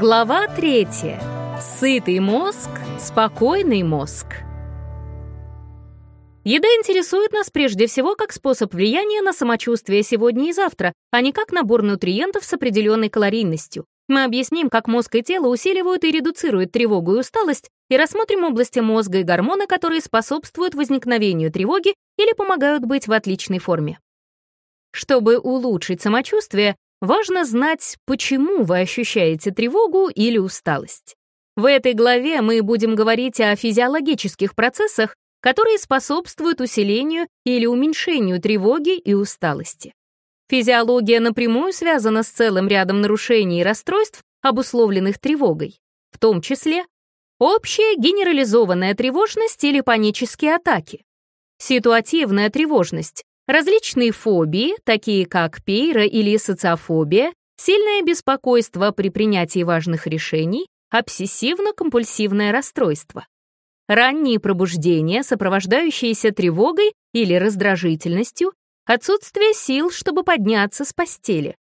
Глава третья. Сытый мозг, спокойный мозг. Еда интересует нас прежде всего как способ влияния на самочувствие сегодня и завтра, а не как набор нутриентов с определенной калорийностью. Мы объясним, как мозг и тело усиливают и редуцируют тревогу и усталость, и рассмотрим области мозга и гормоны, которые способствуют возникновению тревоги или помогают быть в отличной форме. Чтобы улучшить самочувствие, важно знать, почему вы ощущаете тревогу или усталость. В этой главе мы будем говорить о физиологических процессах, которые способствуют усилению или уменьшению тревоги и усталости. Физиология напрямую связана с целым рядом нарушений и расстройств, обусловленных тревогой, в том числе общая генерализованная тревожность или панические атаки, ситуативная тревожность, Различные фобии, такие как пейра или социофобия, сильное беспокойство при принятии важных решений, обсессивно-компульсивное расстройство. Ранние пробуждения, сопровождающиеся тревогой или раздражительностью, отсутствие сил, чтобы подняться с постели.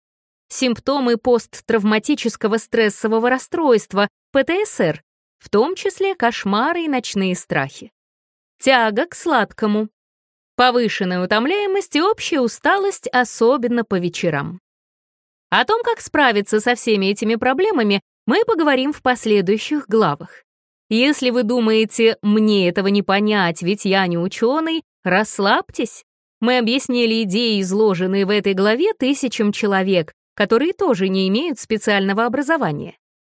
Симптомы посттравматического стрессового расстройства, ПТСР, в том числе кошмары и ночные страхи. Тяга к сладкому, Повышенная утомляемость и общая усталость, особенно по вечерам. О том, как справиться со всеми этими проблемами, мы поговорим в последующих главах. Если вы думаете, мне этого не понять, ведь я не ученый, расслабьтесь. Мы объяснили идеи, изложенные в этой главе тысячам человек, которые тоже не имеют специального образования.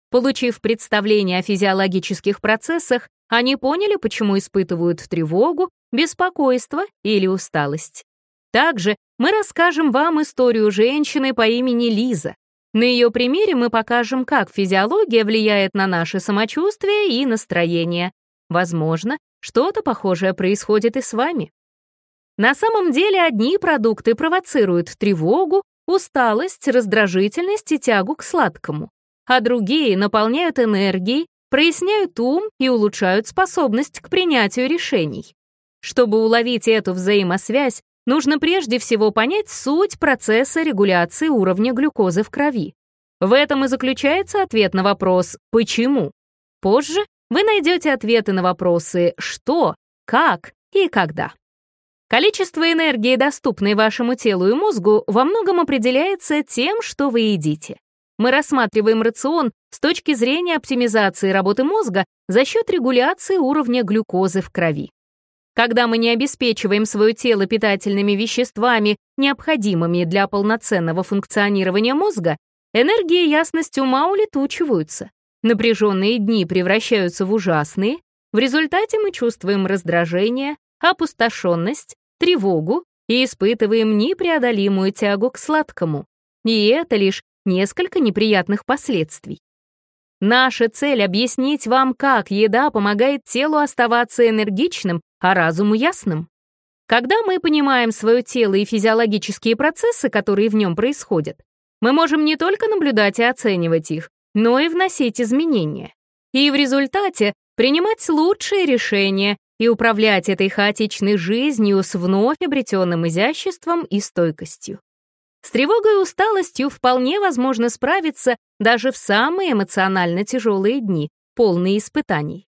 Получив представление о физиологических процессах, они поняли, почему испытывают тревогу, беспокойство или усталость. Также мы расскажем вам историю женщины по имени Лиза. На ее примере мы покажем, как физиология влияет на наше самочувствие и настроение. Возможно, что-то похожее происходит и с вами. На самом деле одни продукты провоцируют тревогу, усталость, раздражительность и тягу к сладкому, а другие наполняют энергией, проясняют ум и улучшают способность к принятию решений. Чтобы уловить эту взаимосвязь, нужно прежде всего понять суть процесса регуляции уровня глюкозы в крови. В этом и заключается ответ на вопрос «почему?». Позже вы найдете ответы на вопросы «что?», «как?» и «когда?». Количество энергии, доступной вашему телу и мозгу, во многом определяется тем, что вы едите. Мы рассматриваем рацион с точки зрения оптимизации работы мозга за счет регуляции уровня глюкозы в крови. Когда мы не обеспечиваем свое тело питательными веществами, необходимыми для полноценного функционирования мозга, энергия и ясность ума улетучиваются. Напряженные дни превращаются в ужасные, в результате мы чувствуем раздражение, опустошенность, тревогу и испытываем непреодолимую тягу к сладкому. И это лишь несколько неприятных последствий. Наша цель — объяснить вам, как еда помогает телу оставаться энергичным, а разуму ясным. Когда мы понимаем свое тело и физиологические процессы, которые в нем происходят, мы можем не только наблюдать и оценивать их, но и вносить изменения. И в результате принимать лучшие решения и управлять этой хаотичной жизнью с вновь обретенным изяществом и стойкостью. С тревогой и усталостью вполне возможно справиться даже в самые эмоционально тяжелые дни, полные испытаний.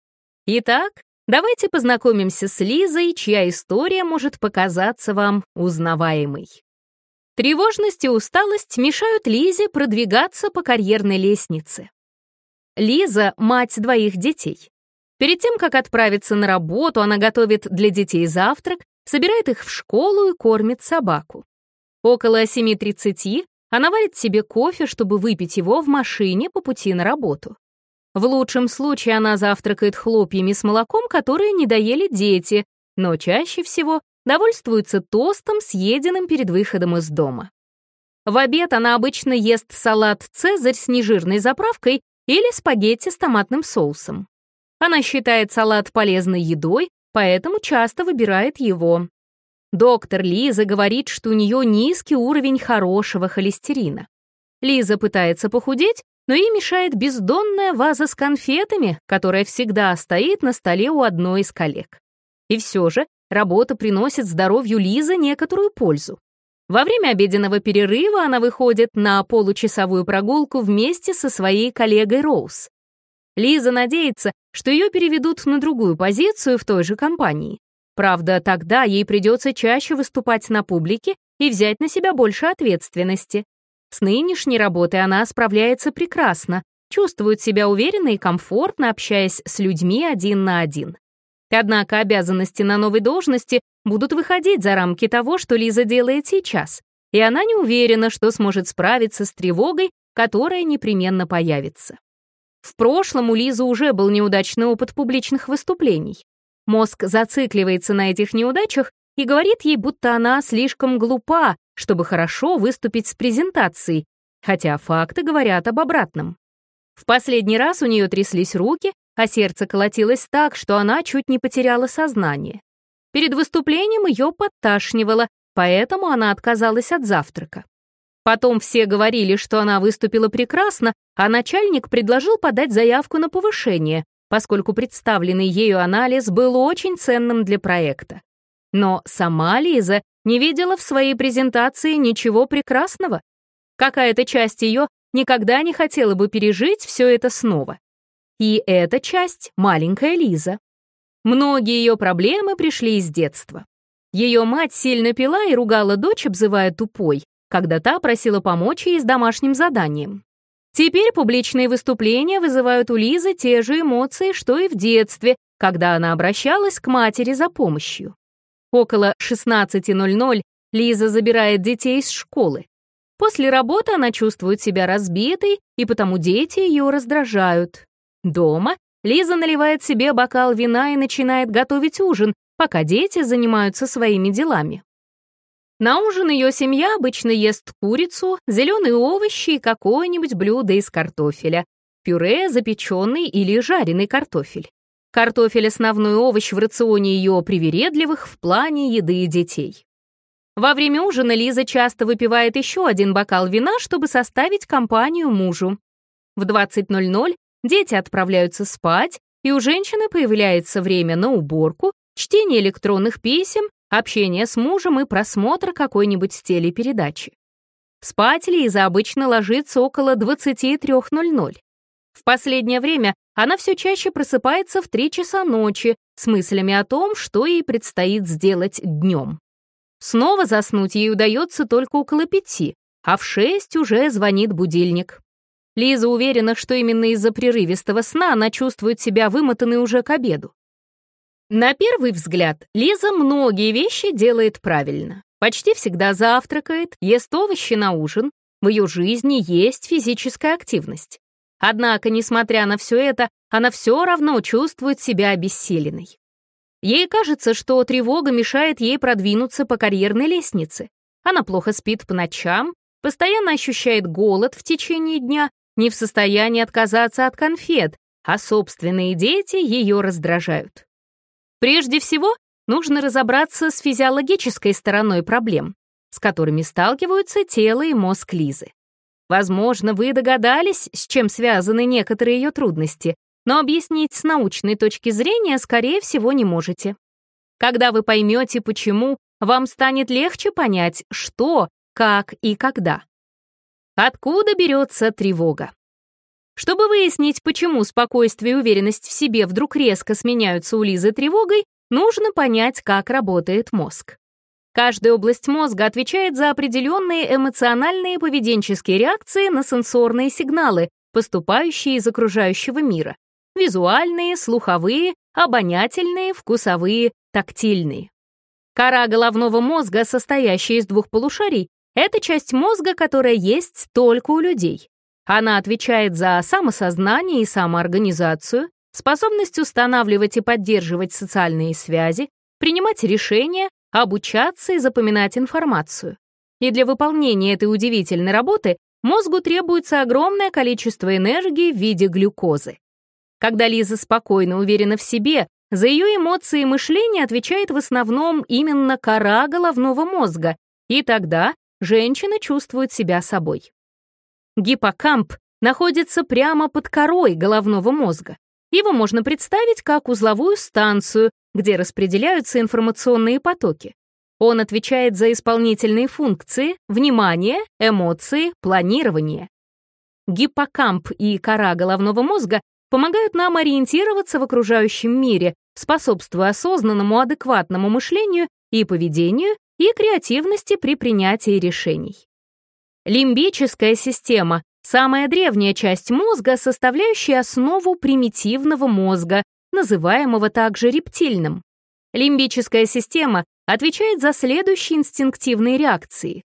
Итак, давайте познакомимся с Лизой, чья история может показаться вам узнаваемой. Тревожность и усталость мешают Лизе продвигаться по карьерной лестнице. Лиза — мать двоих детей. Перед тем, как отправиться на работу, она готовит для детей завтрак, собирает их в школу и кормит собаку. Около 7.30 она варит себе кофе, чтобы выпить его в машине по пути на работу. В лучшем случае она завтракает хлопьями с молоком, которые не доели дети, но чаще всего довольствуется тостом, съеденным перед выходом из дома. В обед она обычно ест салат «Цезарь» с нежирной заправкой или спагетти с томатным соусом. Она считает салат полезной едой, поэтому часто выбирает его. Доктор Лиза говорит, что у нее низкий уровень хорошего холестерина. Лиза пытается похудеть, но ей мешает бездонная ваза с конфетами, которая всегда стоит на столе у одной из коллег. И все же работа приносит здоровью Лизы некоторую пользу. Во время обеденного перерыва она выходит на получасовую прогулку вместе со своей коллегой Роуз. Лиза надеется, что ее переведут на другую позицию в той же компании. Правда, тогда ей придется чаще выступать на публике и взять на себя больше ответственности. С нынешней работой она справляется прекрасно, чувствует себя уверенно и комфортно, общаясь с людьми один на один. Однако обязанности на новой должности будут выходить за рамки того, что Лиза делает сейчас, и она не уверена, что сможет справиться с тревогой, которая непременно появится. В прошлом у Лизы уже был неудачный опыт публичных выступлений. Мозг зацикливается на этих неудачах и говорит ей, будто она слишком глупа, чтобы хорошо выступить с презентацией, хотя факты говорят об обратном. В последний раз у нее тряслись руки, а сердце колотилось так, что она чуть не потеряла сознание. Перед выступлением ее подташнивало, поэтому она отказалась от завтрака. Потом все говорили, что она выступила прекрасно, а начальник предложил подать заявку на повышение, поскольку представленный ею анализ был очень ценным для проекта. Но сама Лиза не видела в своей презентации ничего прекрасного. Какая-то часть ее никогда не хотела бы пережить все это снова. И эта часть — маленькая Лиза. Многие ее проблемы пришли из детства. Ее мать сильно пила и ругала дочь, обзывая тупой, когда та просила помочь ей с домашним заданием. Теперь публичные выступления вызывают у Лизы те же эмоции, что и в детстве, когда она обращалась к матери за помощью. Около 16.00 Лиза забирает детей из школы. После работы она чувствует себя разбитой, и потому дети ее раздражают. Дома Лиза наливает себе бокал вина и начинает готовить ужин, пока дети занимаются своими делами. На ужин ее семья обычно ест курицу, зеленые овощи и какое-нибудь блюдо из картофеля, пюре, запеченный или жареный картофель. Картофель — основной овощ в рационе ее привередливых в плане еды детей. Во время ужина Лиза часто выпивает еще один бокал вина, чтобы составить компанию мужу. В 20.00 дети отправляются спать, и у женщины появляется время на уборку, чтение электронных писем, общение с мужем и просмотр какой-нибудь телепередачи. Спать Лиза обычно ложится около 23.00. В последнее время она все чаще просыпается в 3 часа ночи с мыслями о том, что ей предстоит сделать днем. Снова заснуть ей удается только около пяти, а в шесть уже звонит будильник. Лиза уверена, что именно из-за прерывистого сна она чувствует себя вымотанной уже к обеду. На первый взгляд, Лиза многие вещи делает правильно. Почти всегда завтракает, ест овощи на ужин. В ее жизни есть физическая активность. Однако, несмотря на все это, она все равно чувствует себя обессиленной. Ей кажется, что тревога мешает ей продвинуться по карьерной лестнице. Она плохо спит по ночам, постоянно ощущает голод в течение дня не в состоянии отказаться от конфет, а собственные дети ее раздражают. Прежде всего, нужно разобраться с физиологической стороной проблем, с которыми сталкиваются тело и мозг Лизы. Возможно, вы догадались, с чем связаны некоторые ее трудности, но объяснить с научной точки зрения, скорее всего, не можете. Когда вы поймете, почему, вам станет легче понять, что, как и когда. Откуда берется тревога? Чтобы выяснить, почему спокойствие и уверенность в себе вдруг резко сменяются у Лизы тревогой, нужно понять, как работает мозг. Каждая область мозга отвечает за определенные эмоциональные и поведенческие реакции на сенсорные сигналы, поступающие из окружающего мира. Визуальные, слуховые, обонятельные, вкусовые, тактильные. Кора головного мозга, состоящая из двух полушарий, это часть мозга, которая есть только у людей. Она отвечает за самосознание и самоорганизацию, способность устанавливать и поддерживать социальные связи, принимать решения, обучаться и запоминать информацию. И для выполнения этой удивительной работы мозгу требуется огромное количество энергии в виде глюкозы. Когда Лиза спокойно уверена в себе, за ее эмоции и мышление отвечает в основном именно кора головного мозга, и тогда женщина чувствует себя собой. Гиппокамп находится прямо под корой головного мозга. Его можно представить как узловую станцию, где распределяются информационные потоки. Он отвечает за исполнительные функции, внимание, эмоции, планирование. Гиппокамп и кора головного мозга помогают нам ориентироваться в окружающем мире, способствуя осознанному адекватному мышлению и поведению и креативности при принятии решений. Лимбическая система — самая древняя часть мозга, составляющая основу примитивного мозга, называемого также рептильным. Лимбическая система отвечает за следующие инстинктивные реакции.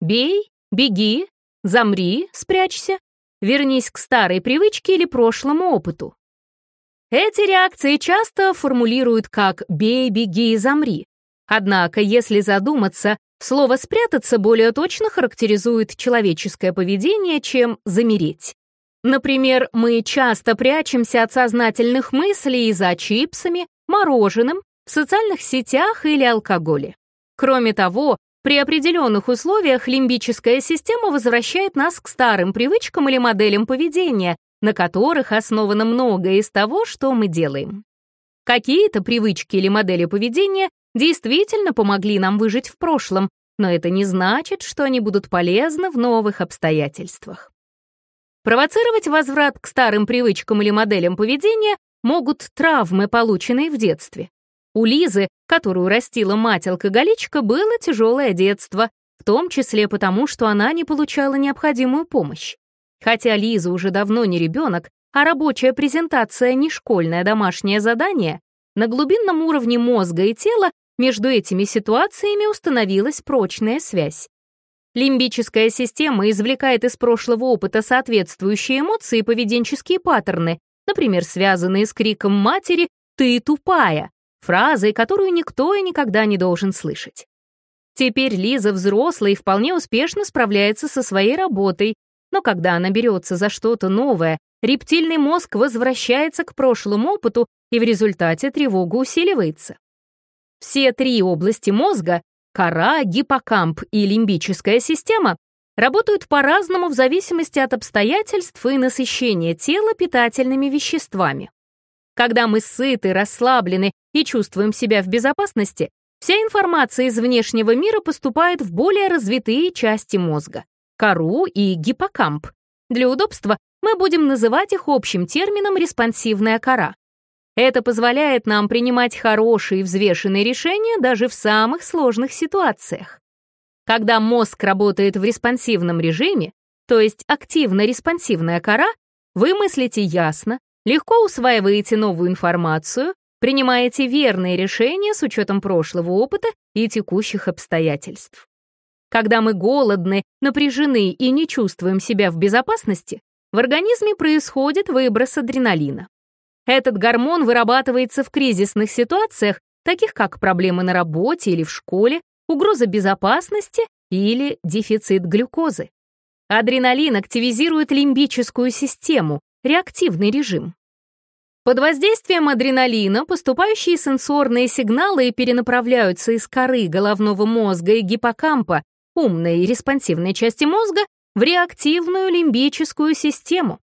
Бей, беги, замри, спрячься, вернись к старой привычке или прошлому опыту. Эти реакции часто формулируют как «бей, беги и замри». Однако, если задуматься, слово «спрятаться» более точно характеризует человеческое поведение, чем «замереть». Например, мы часто прячемся от сознательных мыслей за чипсами, мороженым, в социальных сетях или алкоголе. Кроме того, при определенных условиях лимбическая система возвращает нас к старым привычкам или моделям поведения, на которых основано многое из того, что мы делаем. Какие-то привычки или модели поведения действительно помогли нам выжить в прошлом, но это не значит, что они будут полезны в новых обстоятельствах. Провоцировать возврат к старым привычкам или моделям поведения могут травмы, полученные в детстве. У Лизы, которую растила мать-алкоголичка, было тяжелое детство, в том числе потому, что она не получала необходимую помощь. Хотя Лиза уже давно не ребенок, а рабочая презентация не школьное домашнее задание, на глубинном уровне мозга и тела между этими ситуациями установилась прочная связь. Лимбическая система извлекает из прошлого опыта соответствующие эмоции и поведенческие паттерны, например, связанные с криком матери «ты тупая», фразой, которую никто и никогда не должен слышать. Теперь Лиза взрослая и вполне успешно справляется со своей работой, но когда она берется за что-то новое, рептильный мозг возвращается к прошлому опыту, и в результате тревога усиливается. Все три области мозга — кора, гиппокамп и лимбическая система — работают по-разному в зависимости от обстоятельств и насыщения тела питательными веществами. Когда мы сыты, расслаблены и чувствуем себя в безопасности, вся информация из внешнего мира поступает в более развитые части мозга — кору и гиппокамп. Для удобства мы будем называть их общим термином «респонсивная кора». Это позволяет нам принимать хорошие и взвешенные решения даже в самых сложных ситуациях. Когда мозг работает в респонсивном режиме, то есть активно-респонсивная кора, вы мыслите ясно, легко усваиваете новую информацию, принимаете верные решения с учетом прошлого опыта и текущих обстоятельств. Когда мы голодны, напряжены и не чувствуем себя в безопасности, в организме происходит выброс адреналина. Этот гормон вырабатывается в кризисных ситуациях, таких как проблемы на работе или в школе, угроза безопасности или дефицит глюкозы. Адреналин активизирует лимбическую систему, реактивный режим. Под воздействием адреналина поступающие сенсорные сигналы перенаправляются из коры головного мозга и гиппокампа, умной и респонсивной части мозга, в реактивную лимбическую систему.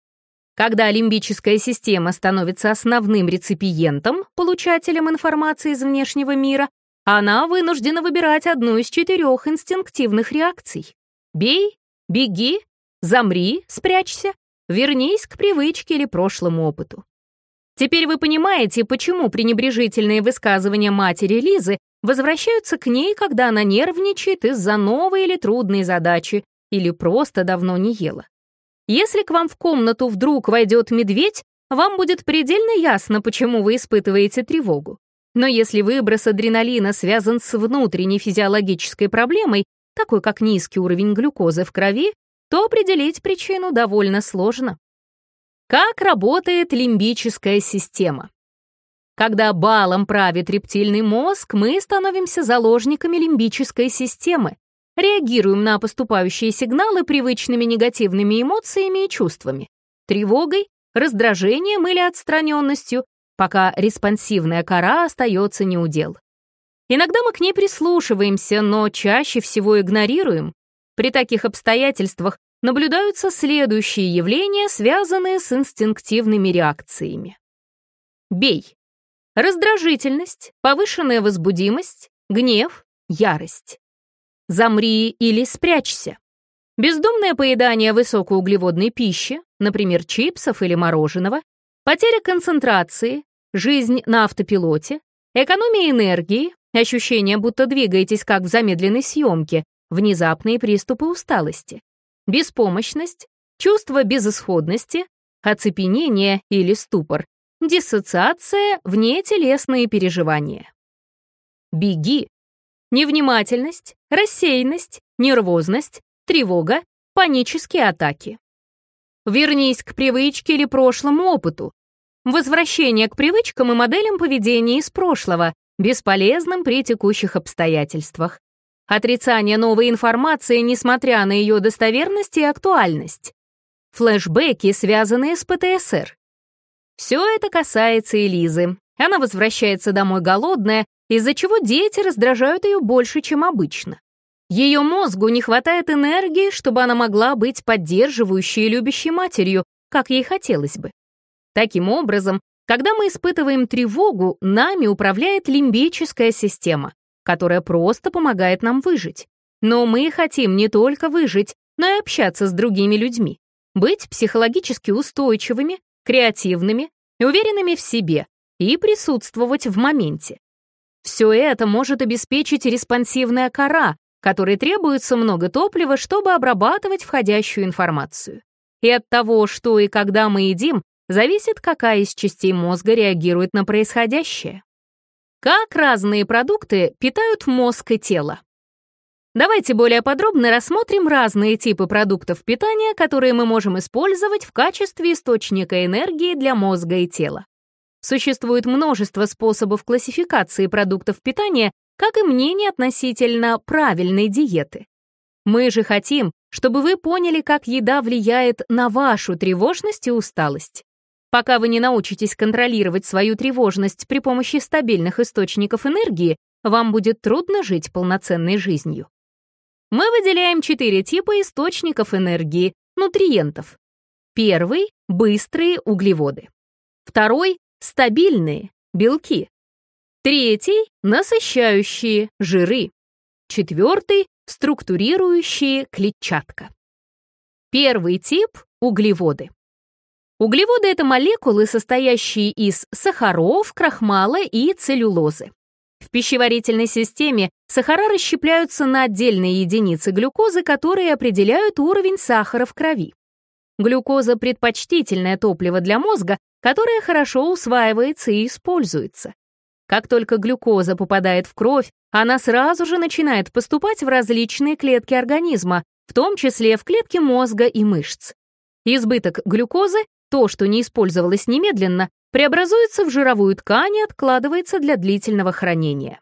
Когда лимбическая система становится основным реципиентом, получателем информации из внешнего мира, она вынуждена выбирать одну из четырех инстинктивных реакций. Бей, беги, замри, спрячься, вернись к привычке или прошлому опыту. Теперь вы понимаете, почему пренебрежительные высказывания матери Лизы возвращаются к ней, когда она нервничает из-за новой или трудной задачи или просто давно не ела. Если к вам в комнату вдруг войдет медведь, вам будет предельно ясно, почему вы испытываете тревогу. Но если выброс адреналина связан с внутренней физиологической проблемой, такой как низкий уровень глюкозы в крови, то определить причину довольно сложно. Как работает лимбическая система? Когда балом правит рептильный мозг, мы становимся заложниками лимбической системы, реагируем на поступающие сигналы привычными негативными эмоциями и чувствами, тревогой, раздражением или отстраненностью, пока респонсивная кора остается неудел. Иногда мы к ней прислушиваемся, но чаще всего игнорируем. При таких обстоятельствах наблюдаются следующие явления, связанные с инстинктивными реакциями. Бей. Раздражительность, повышенная возбудимость, гнев, ярость. Замри или спрячься. Бездумное поедание высокоуглеводной пищи, например, чипсов или мороженого, потеря концентрации, жизнь на автопилоте, экономия энергии, ощущение, будто двигаетесь как в замедленной съемке, внезапные приступы усталости, беспомощность, чувство безысходности, оцепенение или ступор, диссоциация, внетелесные переживания. Беги. Невнимательность, рассеянность, нервозность, тревога, панические атаки. Вернись к привычке или прошлому опыту. Возвращение к привычкам и моделям поведения из прошлого, бесполезным при текущих обстоятельствах. Отрицание новой информации, несмотря на ее достоверность и актуальность. Флэшбэки, связанные с ПТСР. Все это касается Элизы. Она возвращается домой голодная, из-за чего дети раздражают ее больше, чем обычно. Ее мозгу не хватает энергии, чтобы она могла быть поддерживающей и любящей матерью, как ей хотелось бы. Таким образом, когда мы испытываем тревогу, нами управляет лимбическая система, которая просто помогает нам выжить. Но мы хотим не только выжить, но и общаться с другими людьми, быть психологически устойчивыми, креативными, уверенными в себе и присутствовать в моменте. Все это может обеспечить респонсивная кора, которой требуется много топлива, чтобы обрабатывать входящую информацию. И от того, что и когда мы едим, зависит, какая из частей мозга реагирует на происходящее. Как разные продукты питают мозг и тело? Давайте более подробно рассмотрим разные типы продуктов питания, которые мы можем использовать в качестве источника энергии для мозга и тела. Существует множество способов классификации продуктов питания, как и мнение относительно правильной диеты. Мы же хотим, чтобы вы поняли, как еда влияет на вашу тревожность и усталость. Пока вы не научитесь контролировать свою тревожность при помощи стабильных источников энергии, вам будет трудно жить полноценной жизнью. Мы выделяем четыре типа источников энергии, нутриентов. Первый — быстрые углеводы. Второй стабильные белки. Третий — насыщающие жиры. Четвертый — структурирующие клетчатка. Первый тип — углеводы. Углеводы — это молекулы, состоящие из сахаров, крахмала и целлюлозы. В пищеварительной системе сахара расщепляются на отдельные единицы глюкозы, которые определяют уровень сахара в крови. Глюкоза — предпочтительное топливо для мозга, которое хорошо усваивается и используется. Как только глюкоза попадает в кровь, она сразу же начинает поступать в различные клетки организма, в том числе в клетки мозга и мышц. Избыток глюкозы, то, что не использовалось немедленно, преобразуется в жировую ткань и откладывается для длительного хранения.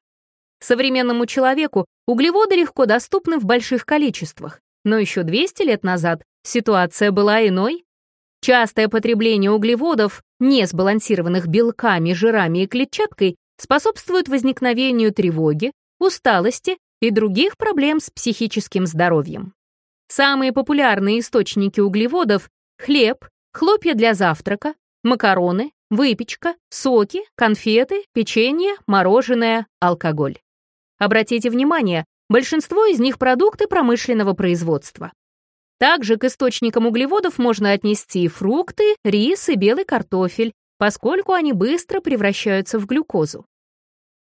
Современному человеку углеводы легко доступны в больших количествах, но еще 200 лет назад ситуация была иной. Частое потребление углеводов, не сбалансированных белками, жирами и клетчаткой, способствует возникновению тревоги, усталости и других проблем с психическим здоровьем. Самые популярные источники углеводов — хлеб, хлопья для завтрака, макароны, выпечка, соки, конфеты, печенье, мороженое, алкоголь. Обратите внимание, большинство из них продукты промышленного производства. Также к источникам углеводов можно отнести фрукты, рис и белый картофель, поскольку они быстро превращаются в глюкозу.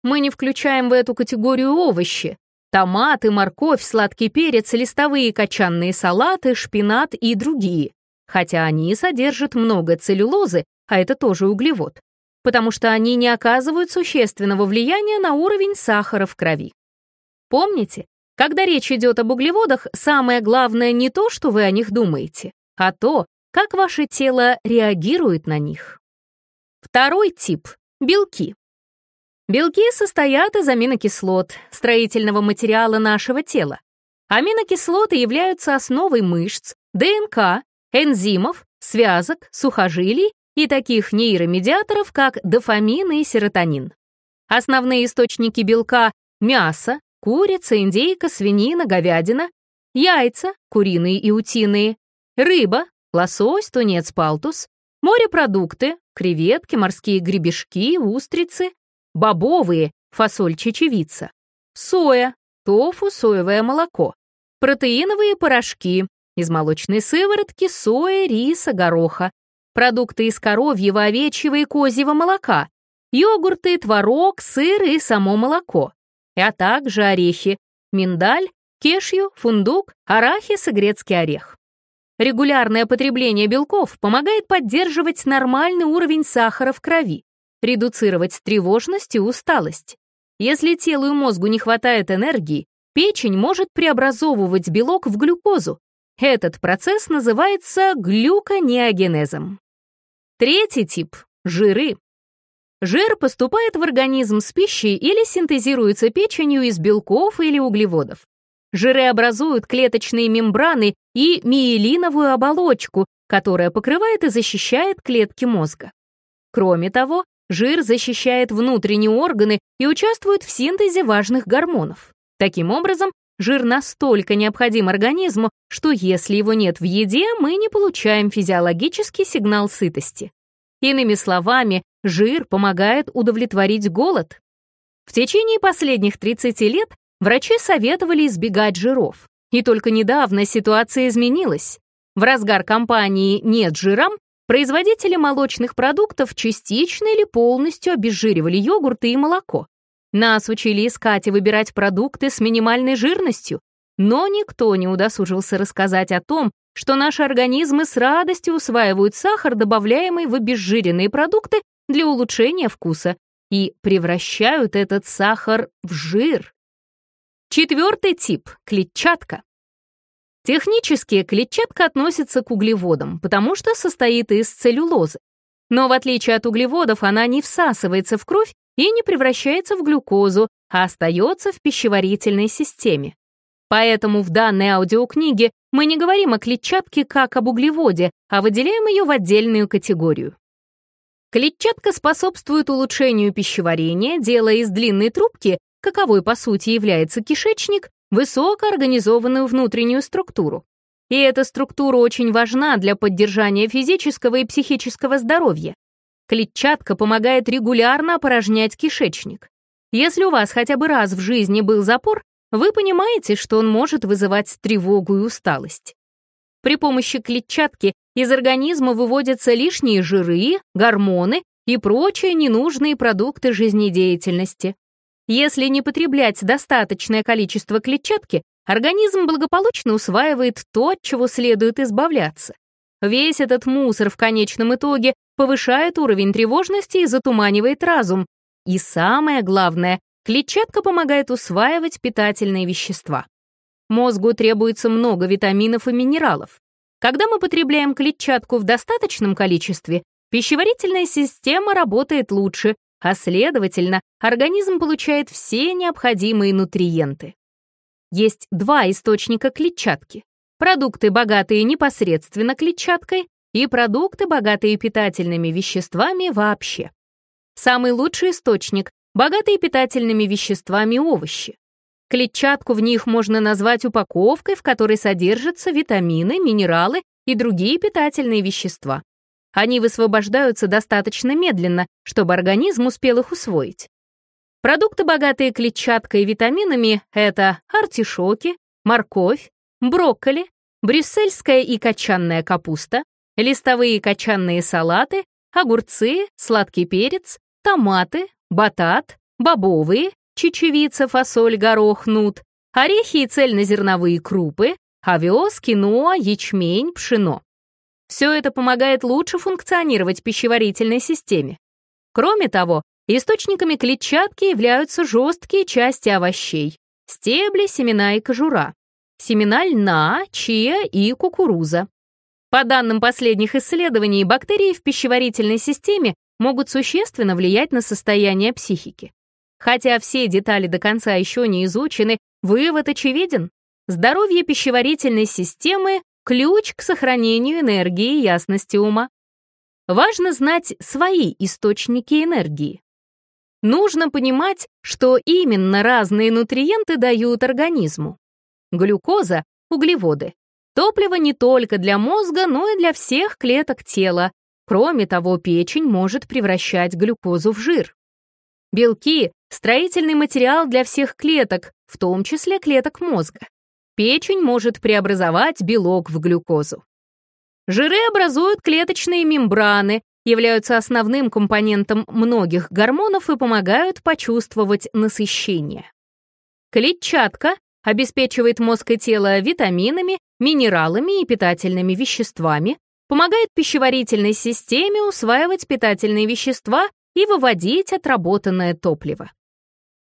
Мы не включаем в эту категорию овощи. Томаты, морковь, сладкий перец, листовые качанные салаты, шпинат и другие. Хотя они содержат много целлюлозы, а это тоже углевод. Потому что они не оказывают существенного влияния на уровень сахара в крови. Помните, когда речь идет об углеводах, самое главное не то, что вы о них думаете, а то, как ваше тело реагирует на них. Второй тип — белки. Белки состоят из аминокислот, строительного материала нашего тела. Аминокислоты являются основой мышц, ДНК, энзимов, связок, сухожилий и таких нейромедиаторов, как дофамин и серотонин. Основные источники белка — мясо, курица, индейка, свинина, говядина, яйца, куриные и утиные, рыба, лосось, тунец, палтус, морепродукты, креветки, морские гребешки, устрицы, бобовые, фасоль, чечевица, соя, тофу, соевое молоко, протеиновые порошки, из молочной сыворотки, сои, риса, гороха, продукты из коровьего, овечьего и козьего молока, йогурты, творог, сыр и само молоко, а также орехи, миндаль, кешью, фундук, арахис и грецкий орех. Регулярное потребление белков помогает поддерживать нормальный уровень сахара в крови, редуцировать тревожность и усталость. Если телу и мозгу не хватает энергии, печень может преобразовывать белок в глюкозу. Этот процесс называется глюконеогенезом. Третий тип — жиры. Жир поступает в организм с пищей или синтезируется печенью из белков или углеводов. Жиры образуют клеточные мембраны и миелиновую оболочку, которая покрывает и защищает клетки мозга. Кроме того, жир защищает внутренние органы и участвует в синтезе важных гормонов. Таким образом, жир настолько необходим организму, что если его нет в еде, мы не получаем физиологический сигнал сытости. Иными словами, жир помогает удовлетворить голод. В течение последних 30 лет Врачи советовали избегать жиров. И только недавно ситуация изменилась. В разгар кампании «Нет жирам» производители молочных продуктов частично или полностью обезжиривали йогурты и молоко. Нас учили искать и выбирать продукты с минимальной жирностью, но никто не удосужился рассказать о том, что наши организмы с радостью усваивают сахар, добавляемый в обезжиренные продукты для улучшения вкуса, и превращают этот сахар в жир. Четвертый тип — клетчатка. Технически клетчатка относится к углеводам, потому что состоит из целлюлозы. Но в отличие от углеводов она не всасывается в кровь и не превращается в глюкозу, а остается в пищеварительной системе. Поэтому в данной аудиокниге мы не говорим о клетчатке как об углеводе, а выделяем ее в отдельную категорию. Клетчатка способствует улучшению пищеварения, делая из длинной трубки каковой по сути является кишечник, высокоорганизованную внутреннюю структуру. И эта структура очень важна для поддержания физического и психического здоровья. Клетчатка помогает регулярно опорожнять кишечник. Если у вас хотя бы раз в жизни был запор, вы понимаете, что он может вызывать тревогу и усталость. При помощи клетчатки из организма выводятся лишние жиры, гормоны и прочие ненужные продукты жизнедеятельности. Если не потреблять достаточное количество клетчатки, организм благополучно усваивает то, от чего следует избавляться. Весь этот мусор в конечном итоге повышает уровень тревожности и затуманивает разум. И самое главное, клетчатка помогает усваивать питательные вещества. Мозгу требуется много витаминов и минералов. Когда мы потребляем клетчатку в достаточном количестве, пищеварительная система работает лучше, а следовательно, организм получает все необходимые нутриенты. Есть два источника клетчатки. Продукты, богатые непосредственно клетчаткой, и продукты, богатые питательными веществами вообще. Самый лучший источник — богатые питательными веществами овощи. Клетчатку в них можно назвать упаковкой, в которой содержатся витамины, минералы и другие питательные вещества. Они высвобождаются достаточно медленно, чтобы организм успел их усвоить. Продукты, богатые клетчаткой и витаминами, это артишоки, морковь, брокколи, брюссельская и качанная капуста, листовые качанные салаты, огурцы, сладкий перец, томаты, батат, бобовые, чечевица, фасоль, горох, нут, орехи и цельнозерновые крупы, овес, киноа, ячмень, пшено. Все это помогает лучше функционировать пищеварительной системе. Кроме того, источниками клетчатки являются жесткие части овощей, стебли, семена и кожура, семена льна, чия и кукуруза. По данным последних исследований, бактерии в пищеварительной системе могут существенно влиять на состояние психики. Хотя все детали до конца еще не изучены, вывод очевиден. Здоровье пищеварительной системы ключ к сохранению энергии и ясности ума. Важно знать свои источники энергии. Нужно понимать, что именно разные нутриенты дают организму. Глюкоза — углеводы. Топливо не только для мозга, но и для всех клеток тела. Кроме того, печень может превращать глюкозу в жир. Белки — строительный материал для всех клеток, в том числе клеток мозга. Печень может преобразовать белок в глюкозу. Жиры образуют клеточные мембраны, являются основным компонентом многих гормонов и помогают почувствовать насыщение. Клетчатка обеспечивает мозг и тело витаминами, минералами и питательными веществами, помогает пищеварительной системе усваивать питательные вещества и выводить отработанное топливо.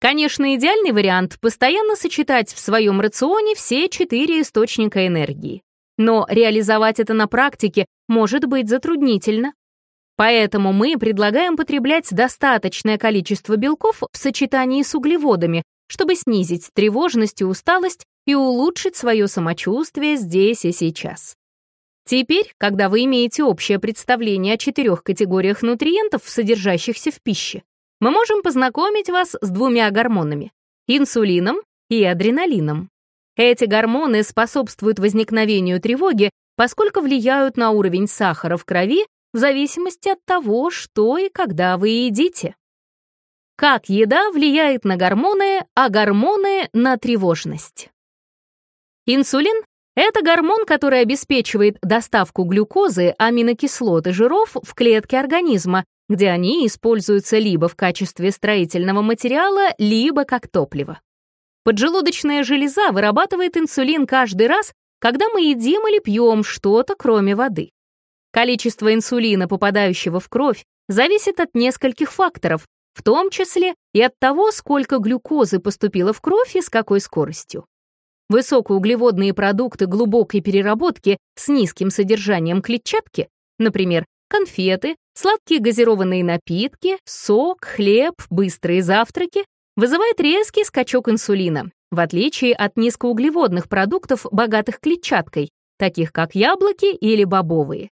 Конечно, идеальный вариант — постоянно сочетать в своем рационе все четыре источника энергии. Но реализовать это на практике может быть затруднительно. Поэтому мы предлагаем потреблять достаточное количество белков в сочетании с углеводами, чтобы снизить тревожность и усталость и улучшить свое самочувствие здесь и сейчас. Теперь, когда вы имеете общее представление о четырех категориях нутриентов, содержащихся в пище, мы можем познакомить вас с двумя гормонами — инсулином и адреналином. Эти гормоны способствуют возникновению тревоги, поскольку влияют на уровень сахара в крови в зависимости от того, что и когда вы едите. Как еда влияет на гормоны, а гормоны — на тревожность? Инсулин — это гормон, который обеспечивает доставку глюкозы, аминокислот и жиров в клетки организма, где они используются либо в качестве строительного материала, либо как топливо. Поджелудочная железа вырабатывает инсулин каждый раз, когда мы едим или пьем что-то, кроме воды. Количество инсулина, попадающего в кровь, зависит от нескольких факторов, в том числе и от того, сколько глюкозы поступило в кровь и с какой скоростью. Высокоуглеводные продукты глубокой переработки с низким содержанием клетчатки, например, конфеты, сладкие газированные напитки, сок, хлеб, быстрые завтраки, вызывает резкий скачок инсулина, в отличие от низкоуглеводных продуктов, богатых клетчаткой, таких как яблоки или бобовые.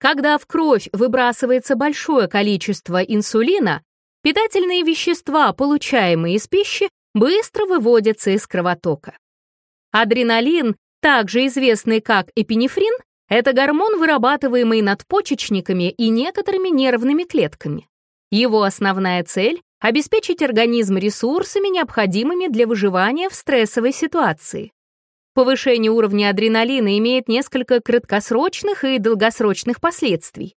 Когда в кровь выбрасывается большое количество инсулина, питательные вещества, получаемые из пищи, быстро выводятся из кровотока. Адреналин, также известный как эпинефрин, это гормон, вырабатываемый надпочечниками и некоторыми нервными клетками. Его основная цель — обеспечить организм ресурсами, необходимыми для выживания в стрессовой ситуации. Повышение уровня адреналина имеет несколько краткосрочных и долгосрочных последствий.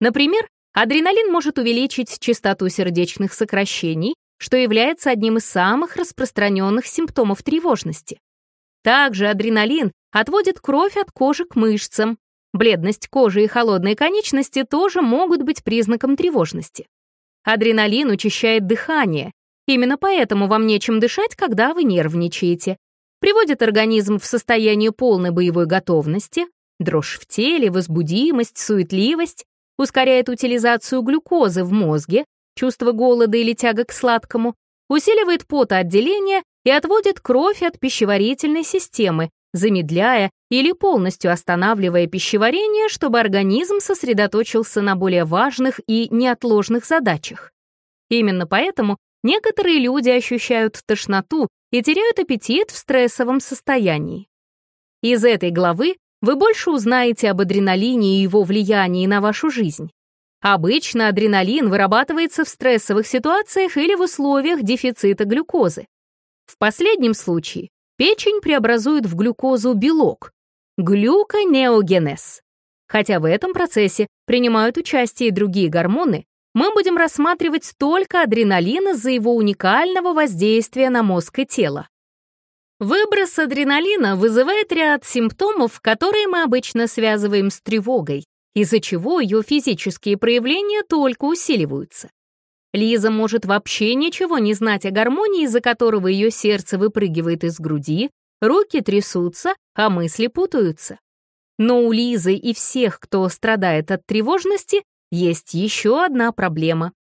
Например, адреналин может увеличить частоту сердечных сокращений, что является одним из самых распространенных симптомов тревожности. Также адреналин отводит кровь от кожи к мышцам. Бледность кожи и холодные конечности тоже могут быть признаком тревожности. Адреналин учащает дыхание. Именно поэтому вам нечем дышать, когда вы нервничаете. Приводит организм в состояние полной боевой готовности, дрожь в теле, возбудимость, суетливость, ускоряет утилизацию глюкозы в мозге, чувство голода или тяга к сладкому, усиливает потоотделение и отводит кровь от пищеварительной системы, замедляя или полностью останавливая пищеварение, чтобы организм сосредоточился на более важных и неотложных задачах. Именно поэтому некоторые люди ощущают тошноту и теряют аппетит в стрессовом состоянии. Из этой главы вы больше узнаете об адреналине и его влиянии на вашу жизнь. Обычно адреналин вырабатывается в стрессовых ситуациях или в условиях дефицита глюкозы. В последнем случае печень преобразует в глюкозу белок, глюконеогенез. Хотя в этом процессе принимают участие и другие гормоны, мы будем рассматривать только адреналин из-за его уникального воздействия на мозг и тело. Выброс адреналина вызывает ряд симптомов, которые мы обычно связываем с тревогой, из-за чего ее физические проявления только усиливаются. Лиза может вообще ничего не знать о гармонии, из-за которого ее сердце выпрыгивает из груди, руки трясутся, а мысли путаются. Но у Лизы и всех, кто страдает от тревожности, есть еще одна проблема.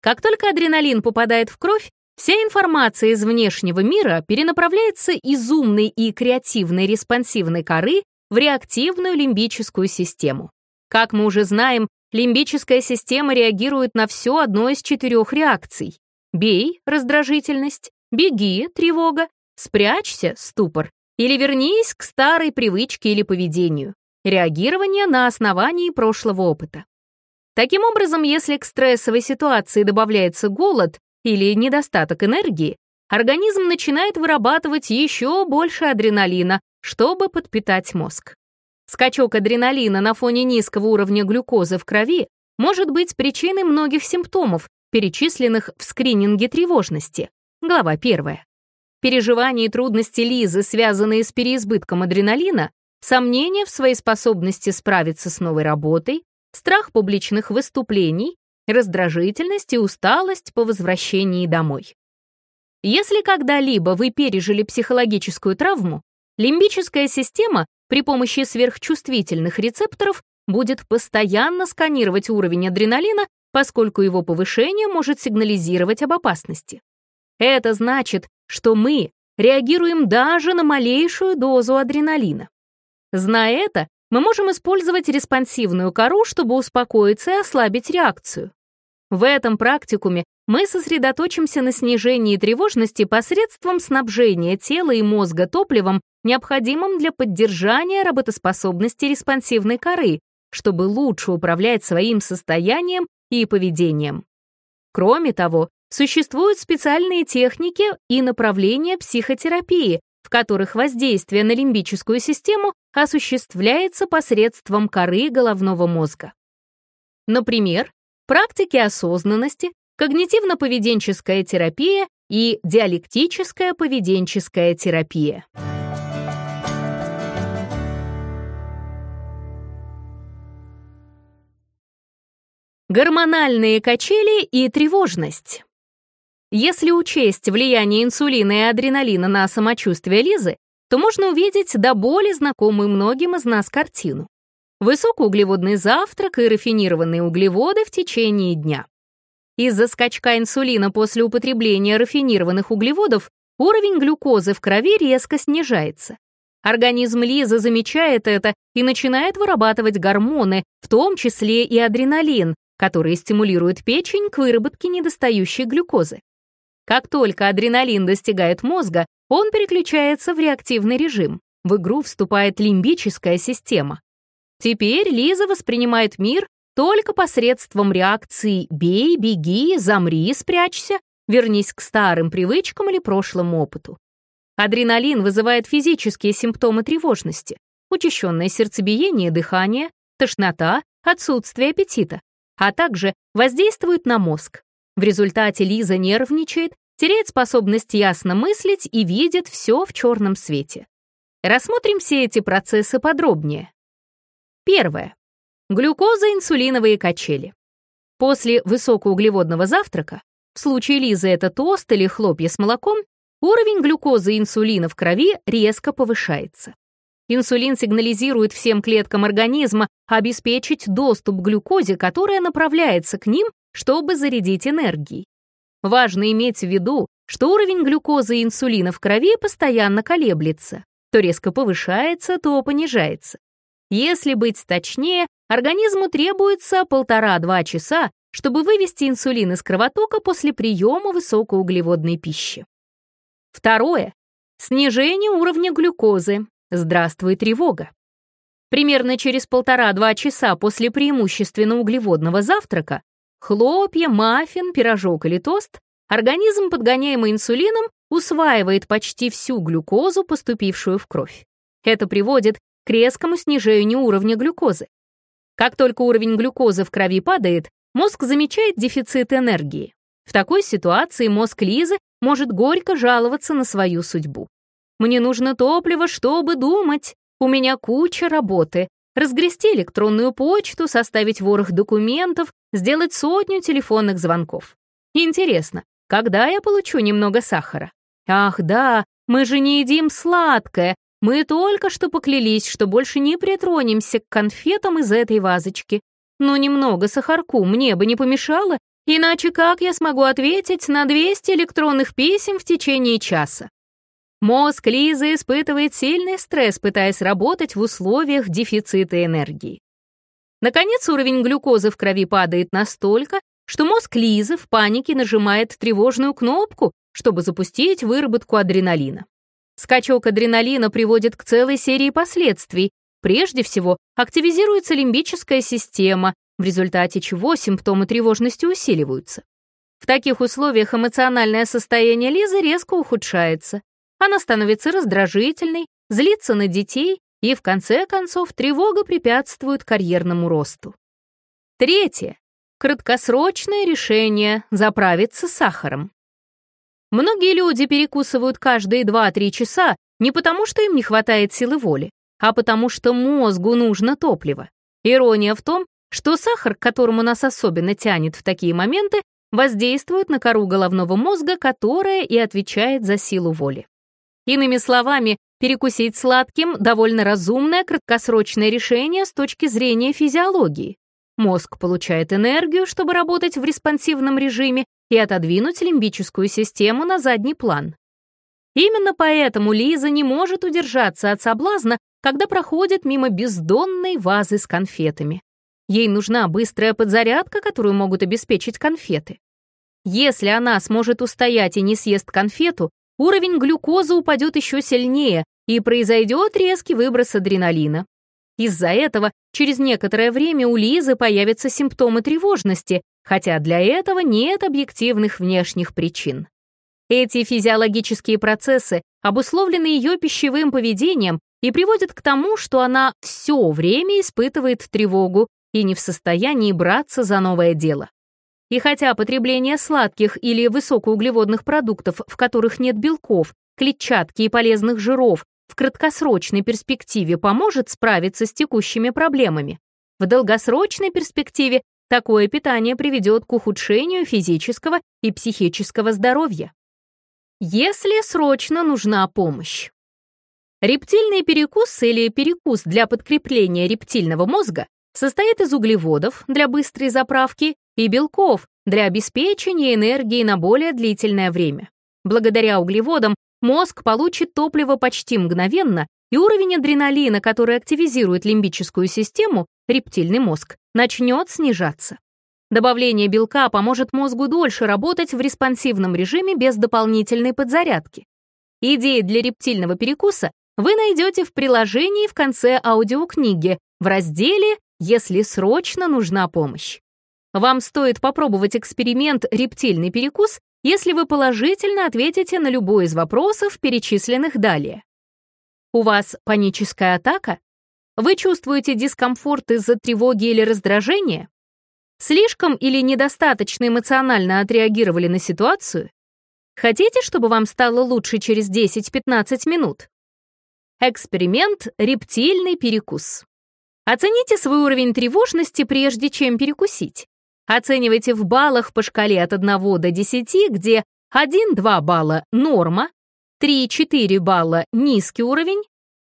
Как только адреналин попадает в кровь, вся информация из внешнего мира перенаправляется из умной и креативной респонсивной коры в реактивную лимбическую систему. Как мы уже знаем, Лимбическая система реагирует на все одно из четырех реакций. Бей — раздражительность, беги — тревога, спрячься — ступор, или вернись к старой привычке или поведению. Реагирование на основании прошлого опыта. Таким образом, если к стрессовой ситуации добавляется голод или недостаток энергии, организм начинает вырабатывать еще больше адреналина, чтобы подпитать мозг. Скачок адреналина на фоне низкого уровня глюкозы в крови может быть причиной многих симптомов, перечисленных в скрининге тревожности. Глава 1. Переживания и трудности Лизы, связанные с переизбытком адреналина, сомнения в своей способности справиться с новой работой, страх публичных выступлений, раздражительность и усталость по возвращении домой. Если когда-либо вы пережили психологическую травму, лимбическая система при помощи сверхчувствительных рецепторов будет постоянно сканировать уровень адреналина, поскольку его повышение может сигнализировать об опасности. Это значит, что мы реагируем даже на малейшую дозу адреналина. Зная это, мы можем использовать респонсивную кору, чтобы успокоиться и ослабить реакцию. В этом практикуме мы сосредоточимся на снижении тревожности посредством снабжения тела и мозга топливом, необходимым для поддержания работоспособности респонсивной коры, чтобы лучше управлять своим состоянием и поведением. Кроме того, существуют специальные техники и направления психотерапии, в которых воздействие на лимбическую систему осуществляется посредством коры головного мозга. Например, практики осознанности, когнитивно-поведенческая терапия и диалектическая поведенческая терапия. Гормональные качели и тревожность. Если учесть влияние инсулина и адреналина на самочувствие Лизы, то можно увидеть до боли знакомую многим из нас картину. Высокоуглеводный завтрак и рафинированные углеводы в течение дня. Из-за скачка инсулина после употребления рафинированных углеводов уровень глюкозы в крови резко снижается. Организм Лизы замечает это и начинает вырабатывать гормоны, в том числе и адреналин, которые стимулируют печень к выработке недостающей глюкозы. Как только адреналин достигает мозга, он переключается в реактивный режим. В игру вступает лимбическая система. Теперь Лиза воспринимает мир только посредством реакций «бей», «беги», «замри», «спрячься», «вернись к старым привычкам» или прошлому опыту. Адреналин вызывает физические симптомы тревожности, учащенное сердцебиение, дыхание, тошнота, отсутствие аппетита, а также воздействует на мозг, в результате Лиза нервничает, теряет способность ясно мыслить и видит все в черном свете. Рассмотрим все эти процессы подробнее. Первое. Глюкоза-инсулиновые качели. После высокоуглеводного завтрака, в случае Лизы это тост или хлопья с молоком, уровень глюкозы и инсулина в крови резко повышается. Инсулин сигнализирует всем клеткам организма обеспечить доступ к глюкозе, которая направляется к ним чтобы зарядить энергией. Важно иметь в виду, что уровень глюкозы и инсулина в крови постоянно колеблется, то резко повышается, то понижается. Если быть точнее, организму требуется полтора-два часа, чтобы вывести инсулин из кровотока после приема высокоуглеводной пищи. Второе. Снижение уровня глюкозы. Здравствуй, тревога. Примерно через полтора-два часа после преимущественно углеводного завтрака Хлопья, маффин, пирожок или тост организм, подгоняемый инсулином, усваивает почти всю глюкозу, поступившую в кровь. Это приводит к резкому снижению уровня глюкозы. Как только уровень глюкозы в крови падает, мозг замечает дефицит энергии. В такой ситуации мозг Лизы может горько жаловаться на свою судьбу. «Мне нужно топливо, чтобы думать. У меня куча работы разгрести электронную почту, составить ворох документов, сделать сотню телефонных звонков. Интересно, когда я получу немного сахара? Ах да, мы же не едим сладкое. Мы только что поклялись, что больше не притронемся к конфетам из этой вазочки. Но немного сахарку мне бы не помешало, иначе как я смогу ответить на 200 электронных писем в течение часа? Мозг Лизы испытывает сильный стресс, пытаясь работать в условиях дефицита энергии. Наконец, уровень глюкозы в крови падает настолько, что мозг Лизы в панике нажимает тревожную кнопку, чтобы запустить выработку адреналина. Скачок адреналина приводит к целой серии последствий. Прежде всего, активизируется лимбическая система, в результате чего симптомы тревожности усиливаются. В таких условиях эмоциональное состояние Лизы резко ухудшается. Она становится раздражительной, злится на детей, и в конце концов тревога препятствует карьерному росту. Третье. Краткосрочное решение заправиться сахаром. Многие люди перекусывают каждые 2-3 часа не потому, что им не хватает силы воли, а потому что мозгу нужно топливо. Ирония в том, что сахар, к которому нас особенно тянет в такие моменты, воздействует на кору головного мозга, которая и отвечает за силу воли. Иными словами, перекусить сладким — довольно разумное краткосрочное решение с точки зрения физиологии. Мозг получает энергию, чтобы работать в респонсивном режиме и отодвинуть лимбическую систему на задний план. Именно поэтому Лиза не может удержаться от соблазна, когда проходит мимо бездонной вазы с конфетами. Ей нужна быстрая подзарядка, которую могут обеспечить конфеты. Если она сможет устоять и не съест конфету, уровень глюкозы упадет еще сильнее и произойдет резкий выброс адреналина. Из-за этого через некоторое время у Лизы появятся симптомы тревожности, хотя для этого нет объективных внешних причин. Эти физиологические процессы обусловлены ее пищевым поведением и приводят к тому, что она все время испытывает тревогу и не в состоянии браться за новое дело. И хотя потребление сладких или высокоуглеводных продуктов, в которых нет белков, клетчатки и полезных жиров, в краткосрочной перспективе поможет справиться с текущими проблемами, в долгосрочной перспективе такое питание приведет к ухудшению физического и психического здоровья. Если срочно нужна помощь. Рептильный перекус или перекус для подкрепления рептильного мозга состоит из углеводов для быстрой заправки и белков для обеспечения энергии на более длительное время. Благодаря углеводам мозг получит топливо почти мгновенно, и уровень адреналина, который активизирует лимбическую систему, рептильный мозг, начнет снижаться. Добавление белка поможет мозгу дольше работать в респонсивном режиме без дополнительной подзарядки. Идеи для рептильного перекуса вы найдете в приложении в конце аудиокниги в разделе «Если срочно нужна помощь». Вам стоит попробовать эксперимент «Рептильный перекус», если вы положительно ответите на любой из вопросов, перечисленных далее. У вас паническая атака? Вы чувствуете дискомфорт из-за тревоги или раздражения? Слишком или недостаточно эмоционально отреагировали на ситуацию? Хотите, чтобы вам стало лучше через 10-15 минут? Эксперимент «Рептильный перекус». Оцените свой уровень тревожности, прежде чем перекусить. Оценивайте в баллах по шкале от 1 до 10, где 1-2 балла — норма, 3-4 балла — низкий уровень,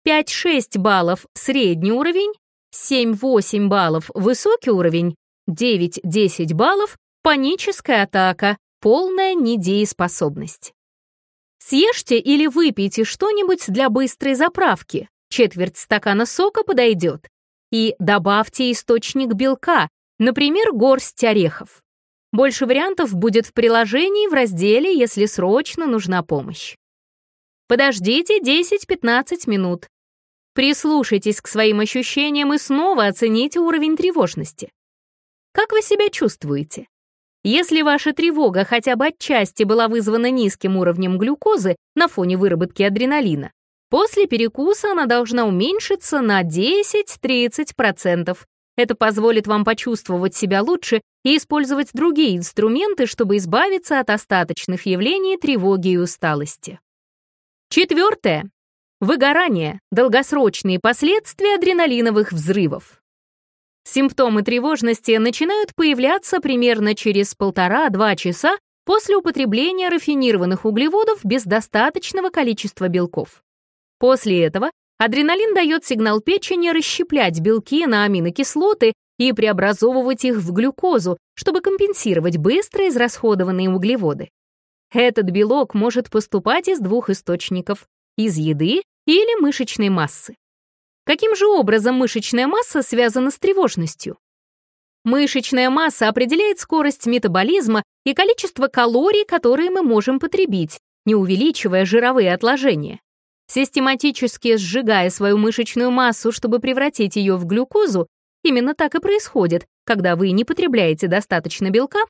5-6 баллов — средний уровень, 7-8 баллов — высокий уровень, 9-10 баллов — паническая атака, полная недееспособность. Съешьте или выпейте что-нибудь для быстрой заправки, четверть стакана сока подойдет, и добавьте источник белка, например, горсть орехов. Больше вариантов будет в приложении в разделе «Если срочно нужна помощь». Подождите 10-15 минут. Прислушайтесь к своим ощущениям и снова оцените уровень тревожности. Как вы себя чувствуете? Если ваша тревога хотя бы отчасти была вызвана низким уровнем глюкозы на фоне выработки адреналина, после перекуса она должна уменьшиться на 10-30%. Это позволит вам почувствовать себя лучше и использовать другие инструменты, чтобы избавиться от остаточных явлений тревоги и усталости. Четвертое. Выгорание, долгосрочные последствия адреналиновых взрывов. Симптомы тревожности начинают появляться примерно через полтора-два часа после употребления рафинированных углеводов без достаточного количества белков. После этого адреналин дает сигнал печени расщеплять белки на аминокислоты и преобразовывать их в глюкозу, чтобы компенсировать быстро израсходованные углеводы. Этот белок может поступать из двух источников — из еды или мышечной массы. Каким же образом мышечная масса связана с тревожностью? Мышечная масса определяет скорость метаболизма и количество калорий, которые мы можем потребить, не увеличивая жировые отложения. Систематически сжигая свою мышечную массу, чтобы превратить ее в глюкозу, именно так и происходит, когда вы не потребляете достаточно белка,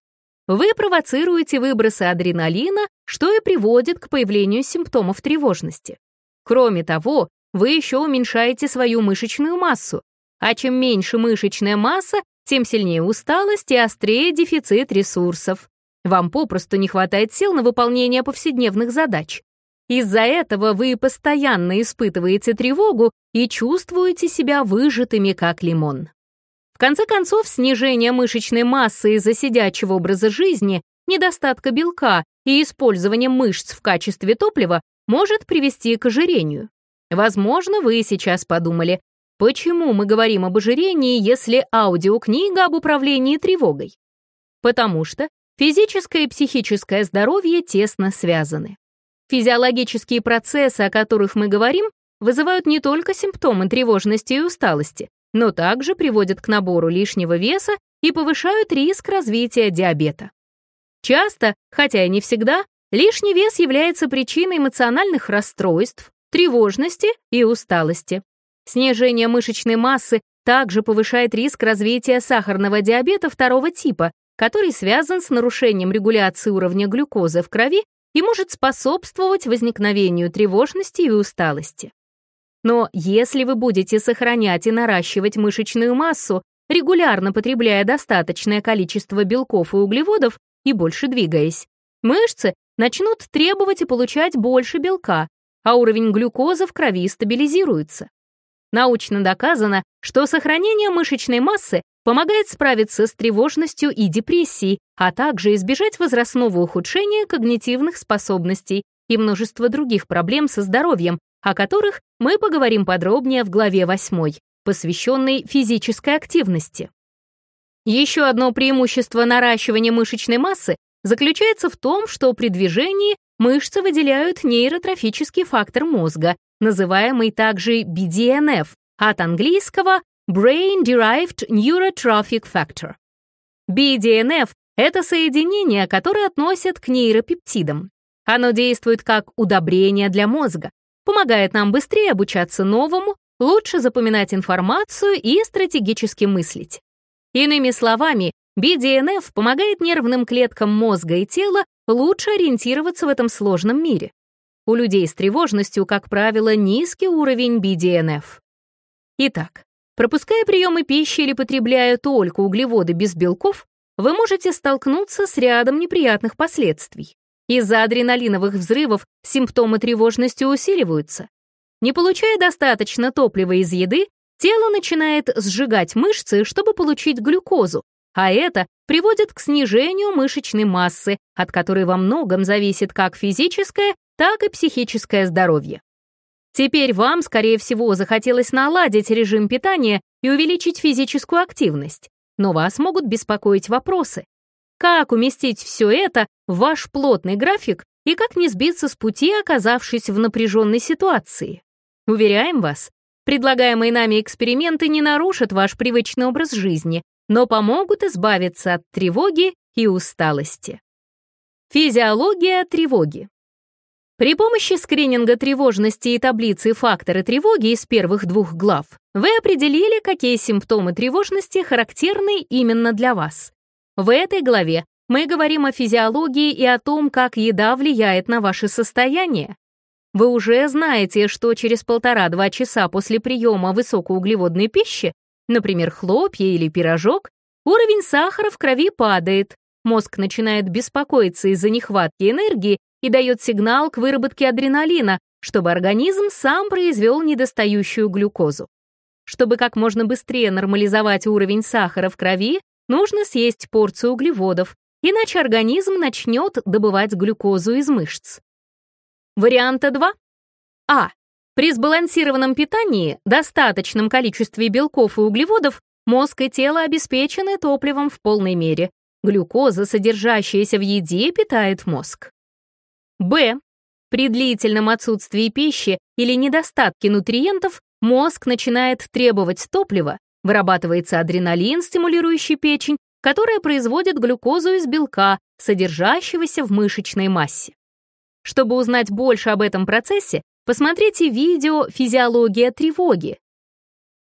вы провоцируете выбросы адреналина, что и приводит к появлению симптомов тревожности. Кроме того, вы еще уменьшаете свою мышечную массу, а чем меньше мышечная масса, тем сильнее усталость и острее дефицит ресурсов. Вам попросту не хватает сил на выполнение повседневных задач. Из-за этого вы постоянно испытываете тревогу и чувствуете себя выжатыми, как лимон. В конце концов, снижение мышечной массы из-за сидячего образа жизни, недостатка белка и использования мышц в качестве топлива может привести к ожирению. Возможно, вы сейчас подумали, почему мы говорим об ожирении, если аудиокнига об управлении тревогой? Потому что физическое и психическое здоровье тесно связаны. Физиологические процессы, о которых мы говорим, вызывают не только симптомы тревожности и усталости, но также приводят к набору лишнего веса и повышают риск развития диабета. Часто, хотя и не всегда, лишний вес является причиной эмоциональных расстройств, тревожности и усталости. Снижение мышечной массы также повышает риск развития сахарного диабета второго типа, который связан с нарушением регуляции уровня глюкозы в крови и может способствовать возникновению тревожности и усталости. Но если вы будете сохранять и наращивать мышечную массу, регулярно потребляя достаточное количество белков и углеводов и больше двигаясь, мышцы начнут требовать и получать больше белка, а уровень глюкозы в крови стабилизируется. Научно доказано, что сохранение мышечной массы помогает справиться с тревожностью и депрессией, а также избежать возрастного ухудшения когнитивных способностей и множества других проблем со здоровьем, о которых мы поговорим подробнее в главе 8, посвященной физической активности. Еще одно преимущество наращивания мышечной массы заключается в том, что при движении мышцы выделяют нейротрофический фактор мозга, называемый также BDNF, от английского Brain Derived Neurotrophic Factor. BDNF — это соединение, которое относят к нейропептидам. Оно действует как удобрение для мозга, помогает нам быстрее обучаться новому, лучше запоминать информацию и стратегически мыслить. Иными словами, BDNF помогает нервным клеткам мозга и тела лучше ориентироваться в этом сложном мире. У людей с тревожностью, как правило, низкий уровень BDNF. Итак, пропуская приемы пищи или потребляя только углеводы без белков, вы можете столкнуться с рядом неприятных последствий. Из-за адреналиновых взрывов симптомы тревожности усиливаются. Не получая достаточно топлива из еды, тело начинает сжигать мышцы, чтобы получить глюкозу, а это приводит к снижению мышечной массы, от которой во многом зависит как физическое, так и психическое здоровье. Теперь вам, скорее всего, захотелось наладить режим питания и увеличить физическую активность, но вас могут беспокоить вопросы. Как уместить все это в ваш плотный график и как не сбиться с пути, оказавшись в напряженной ситуации? Уверяем вас, предлагаемые нами эксперименты не нарушат ваш привычный образ жизни, но помогут избавиться от тревоги и усталости. Физиология тревоги. При помощи скрининга тревожности и таблицы факторы тревоги из первых двух глав вы определили, какие симптомы тревожности характерны именно для вас. В этой главе мы говорим о физиологии и о том, как еда влияет на ваше состояние. Вы уже знаете, что через полтора-два часа после приема высокоуглеводной пищи например, хлопья или пирожок, уровень сахара в крови падает, мозг начинает беспокоиться из-за нехватки энергии и дает сигнал к выработке адреналина, чтобы организм сам произвел недостающую глюкозу. Чтобы как можно быстрее нормализовать уровень сахара в крови, нужно съесть порцию углеводов, иначе организм начнет добывать глюкозу из мышц. Варианта 2. А. При сбалансированном питании, достаточном количестве белков и углеводов, мозг и тело обеспечены топливом в полной мере. Глюкоза, содержащаяся в еде, питает мозг. Б. При длительном отсутствии пищи или недостатке нутриентов мозг начинает требовать топлива, вырабатывается адреналин, стимулирующий печень, которая производит глюкозу из белка, содержащегося в мышечной массе. Чтобы узнать больше об этом процессе, Посмотрите видео «Физиология тревоги»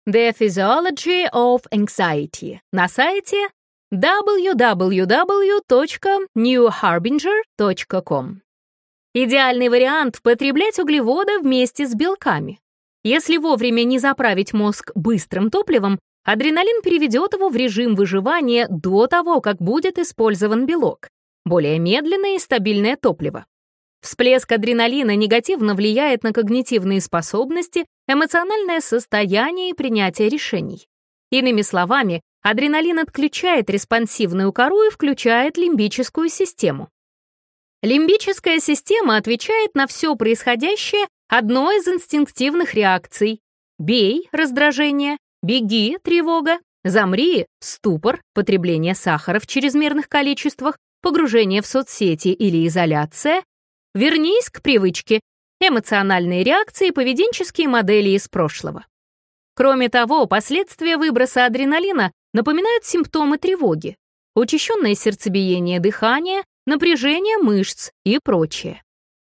The Physiology of Anxiety на сайте www.newharbinger.com. Идеальный вариант — потреблять углеводы вместе с белками. Если вовремя не заправить мозг быстрым топливом, адреналин переведет его в режим выживания до того, как будет использован белок, более медленное и стабильное топливо. Всплеск адреналина негативно влияет на когнитивные способности, эмоциональное состояние и принятие решений. Иными словами, адреналин отключает респонсивную кору и включает лимбическую систему. Лимбическая система отвечает на все происходящее одной из инстинктивных реакций. Бей — раздражение, беги — тревога, замри — ступор, потребление сахара в чрезмерных количествах, погружение в соцсети или изоляция, вернись к привычке, эмоциональные реакции и поведенческие модели из прошлого. Кроме того, последствия выброса адреналина напоминают симптомы тревоги, учащенное сердцебиение дыхания, напряжение мышц и прочее.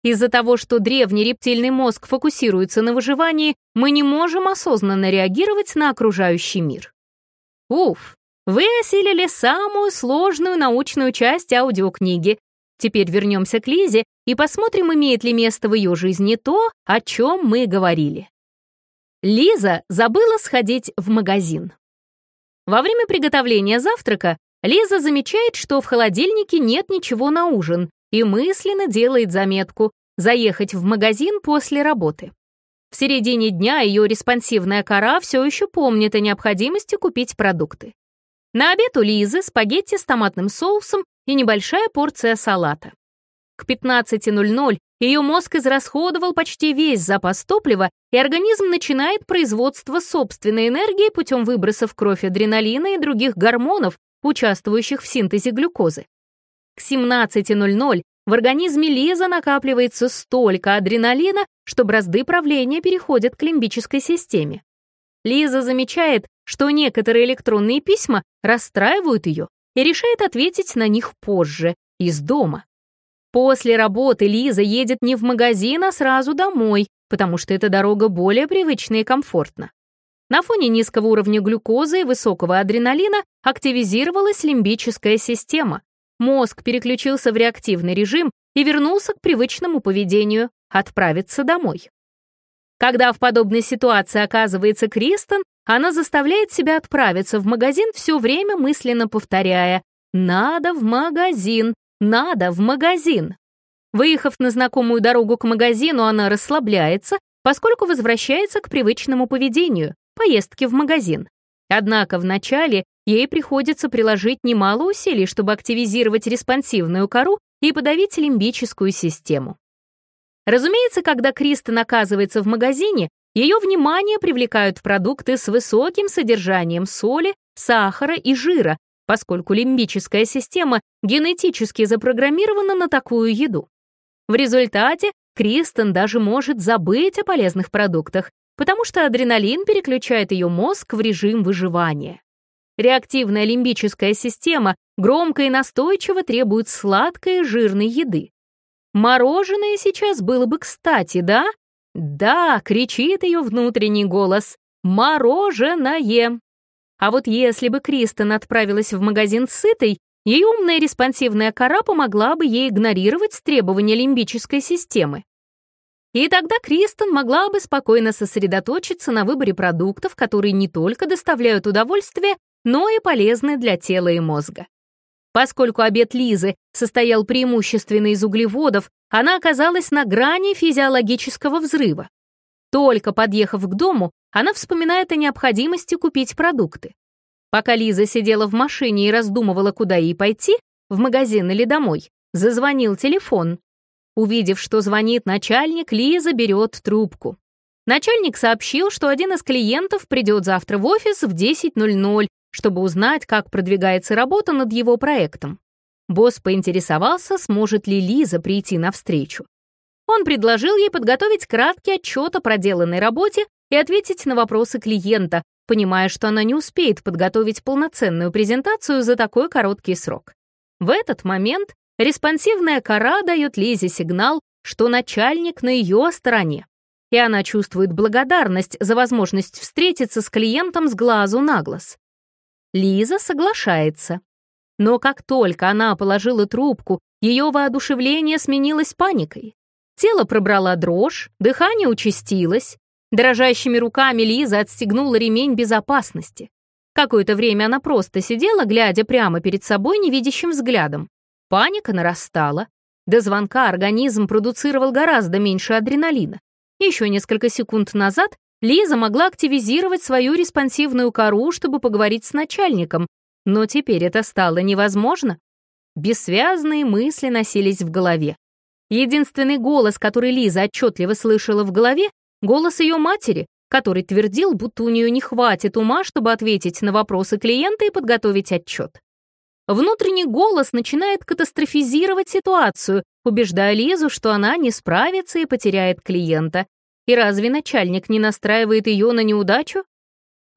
Из-за того, что древний рептильный мозг фокусируется на выживании, мы не можем осознанно реагировать на окружающий мир. Уф, вы осилили самую сложную научную часть аудиокниги. Теперь вернемся к Лизе и посмотрим, имеет ли место в ее жизни то, о чем мы говорили. Лиза забыла сходить в магазин. Во время приготовления завтрака Лиза замечает, что в холодильнике нет ничего на ужин, и мысленно делает заметку «заехать в магазин после работы». В середине дня ее респонсивная кора все еще помнит о необходимости купить продукты. На обед у Лизы спагетти с томатным соусом и небольшая порция салата. К 15.00 ее мозг израсходовал почти весь запас топлива, и организм начинает производство собственной энергии путем выброса в кровь адреналина и других гормонов, участвующих в синтезе глюкозы. К 17.00 в организме Лиза накапливается столько адреналина, что бразды правления переходят к лимбической системе. Лиза замечает, что некоторые электронные письма расстраивают ее и решает ответить на них позже, из дома. После работы Лиза едет не в магазин, а сразу домой, потому что эта дорога более привычна и комфортна. На фоне низкого уровня глюкозы и высокого адреналина активизировалась лимбическая система, Мозг переключился в реактивный режим и вернулся к привычному поведению — отправиться домой. Когда в подобной ситуации оказывается Кристен, она заставляет себя отправиться в магазин все время мысленно повторяя «надо в магазин, надо в магазин». Выехав на знакомую дорогу к магазину, она расслабляется, поскольку возвращается к привычному поведению — поездке в магазин. Однако вначале ей приходится приложить немало усилий, чтобы активизировать респонсивную кору и подавить лимбическую систему. Разумеется, когда Кристен оказывается в магазине, ее внимание привлекают продукты с высоким содержанием соли, сахара и жира, поскольку лимбическая система генетически запрограммирована на такую еду. В результате Кристен даже может забыть о полезных продуктах, потому что адреналин переключает ее мозг в режим выживания. Реактивная лимбическая система громко и настойчиво требует сладкой и жирной еды. Мороженое сейчас было бы кстати, да? Да, кричит ее внутренний голос. Мороженое! А вот если бы Кристен отправилась в магазин сытой, ее умная респонсивная кора помогла бы ей игнорировать требования лимбической системы. И тогда Кристен могла бы спокойно сосредоточиться на выборе продуктов, которые не только доставляют удовольствие, но и полезны для тела и мозга. Поскольку обед Лизы состоял преимущественно из углеводов, она оказалась на грани физиологического взрыва. Только подъехав к дому, она вспоминает о необходимости купить продукты. Пока Лиза сидела в машине и раздумывала, куда ей пойти, в магазин или домой, зазвонил телефон. Увидев, что звонит начальник, Лиза берет трубку. Начальник сообщил, что один из клиентов придет завтра в офис в 10.00, чтобы узнать, как продвигается работа над его проектом. Босс поинтересовался, сможет ли Лиза прийти навстречу. Он предложил ей подготовить краткий отчет о проделанной работе и ответить на вопросы клиента, понимая, что она не успеет подготовить полноценную презентацию за такой короткий срок. В этот момент Респонсивная кора дает Лизе сигнал, что начальник на ее стороне, и она чувствует благодарность за возможность встретиться с клиентом с глазу на глаз. Лиза соглашается. Но как только она положила трубку, ее воодушевление сменилось паникой. Тело пробрала дрожь, дыхание участилось. Дрожащими руками Лиза отстегнула ремень безопасности. Какое-то время она просто сидела, глядя прямо перед собой невидящим взглядом. Паника нарастала. До звонка организм продуцировал гораздо меньше адреналина. Еще несколько секунд назад Лиза могла активизировать свою респонсивную кору, чтобы поговорить с начальником, но теперь это стало невозможно. Бессвязные мысли носились в голове. Единственный голос, который Лиза отчетливо слышала в голове, голос ее матери, который твердил, будто у нее не хватит ума, чтобы ответить на вопросы клиента и подготовить отчет. Внутренний голос начинает катастрофизировать ситуацию, убеждая Лизу, что она не справится и потеряет клиента. И разве начальник не настраивает ее на неудачу?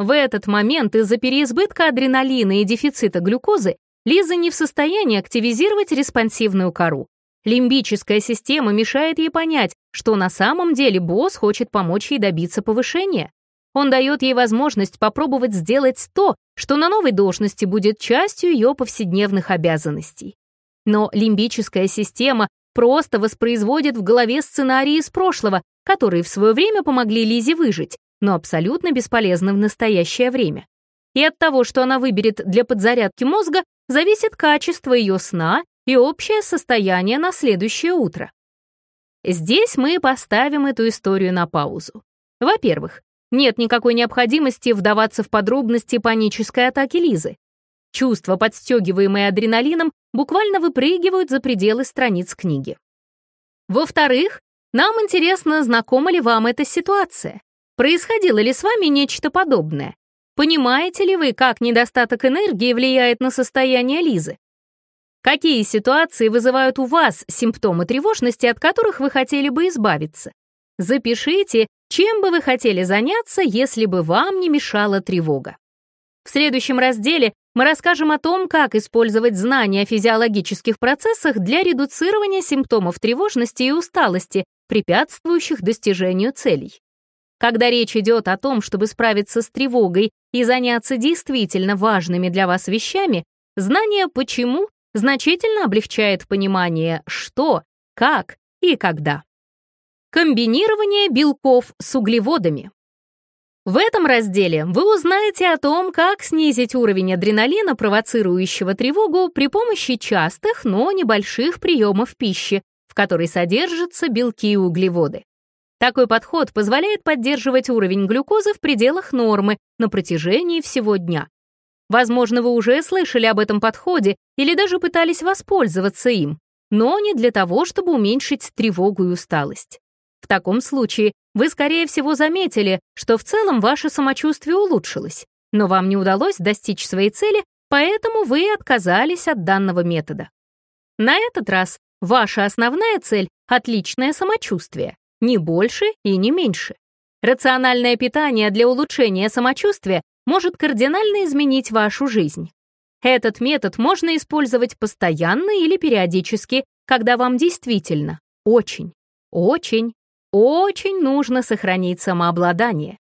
В этот момент из-за переизбытка адреналина и дефицита глюкозы Лиза не в состоянии активизировать респонсивную кору. Лимбическая система мешает ей понять, что на самом деле босс хочет помочь ей добиться повышения. Он дает ей возможность попробовать сделать то, что на новой должности будет частью ее повседневных обязанностей. Но лимбическая система просто воспроизводит в голове сценарии из прошлого, которые в свое время помогли Лизе выжить, но абсолютно бесполезны в настоящее время. И от того, что она выберет для подзарядки мозга, зависит качество ее сна и общее состояние на следующее утро. Здесь мы поставим эту историю на паузу. Во-первых, нет никакой необходимости вдаваться в подробности панической атаки Лизы. Чувства, подстегиваемые адреналином, буквально выпрыгивают за пределы страниц книги. Во-вторых, нам интересно, знакома ли вам эта ситуация. Происходило ли с вами нечто подобное? Понимаете ли вы, как недостаток энергии влияет на состояние Лизы? Какие ситуации вызывают у вас симптомы тревожности, от которых вы хотели бы избавиться? Запишите, чем бы вы хотели заняться, если бы вам не мешала тревога. В следующем разделе мы расскажем о том, как использовать знания о физиологических процессах для редуцирования симптомов тревожности и усталости, препятствующих достижению целей. Когда речь идет о том, чтобы справиться с тревогой и заняться действительно важными для вас вещами, знание «почему» значительно облегчает понимание «что», «как» и «когда». Комбинирование белков с углеводами. В этом разделе вы узнаете о том, как снизить уровень адреналина, провоцирующего тревогу при помощи частых, но небольших приемов пищи, в которой содержатся белки и углеводы. Такой подход позволяет поддерживать уровень глюкозы в пределах нормы на протяжении всего дня. Возможно, вы уже слышали об этом подходе или даже пытались воспользоваться им, но не для того, чтобы уменьшить тревогу и усталость. В таком случае вы, скорее всего, заметили, что в целом ваше самочувствие улучшилось, но вам не удалось достичь своей цели, поэтому вы отказались от данного метода. На этот раз ваша основная цель — отличное самочувствие, не больше и не меньше. Рациональное питание для улучшения самочувствия может кардинально изменить вашу жизнь. Этот метод можно использовать постоянно или периодически, когда вам действительно очень, очень, очень нужно сохранить самообладание.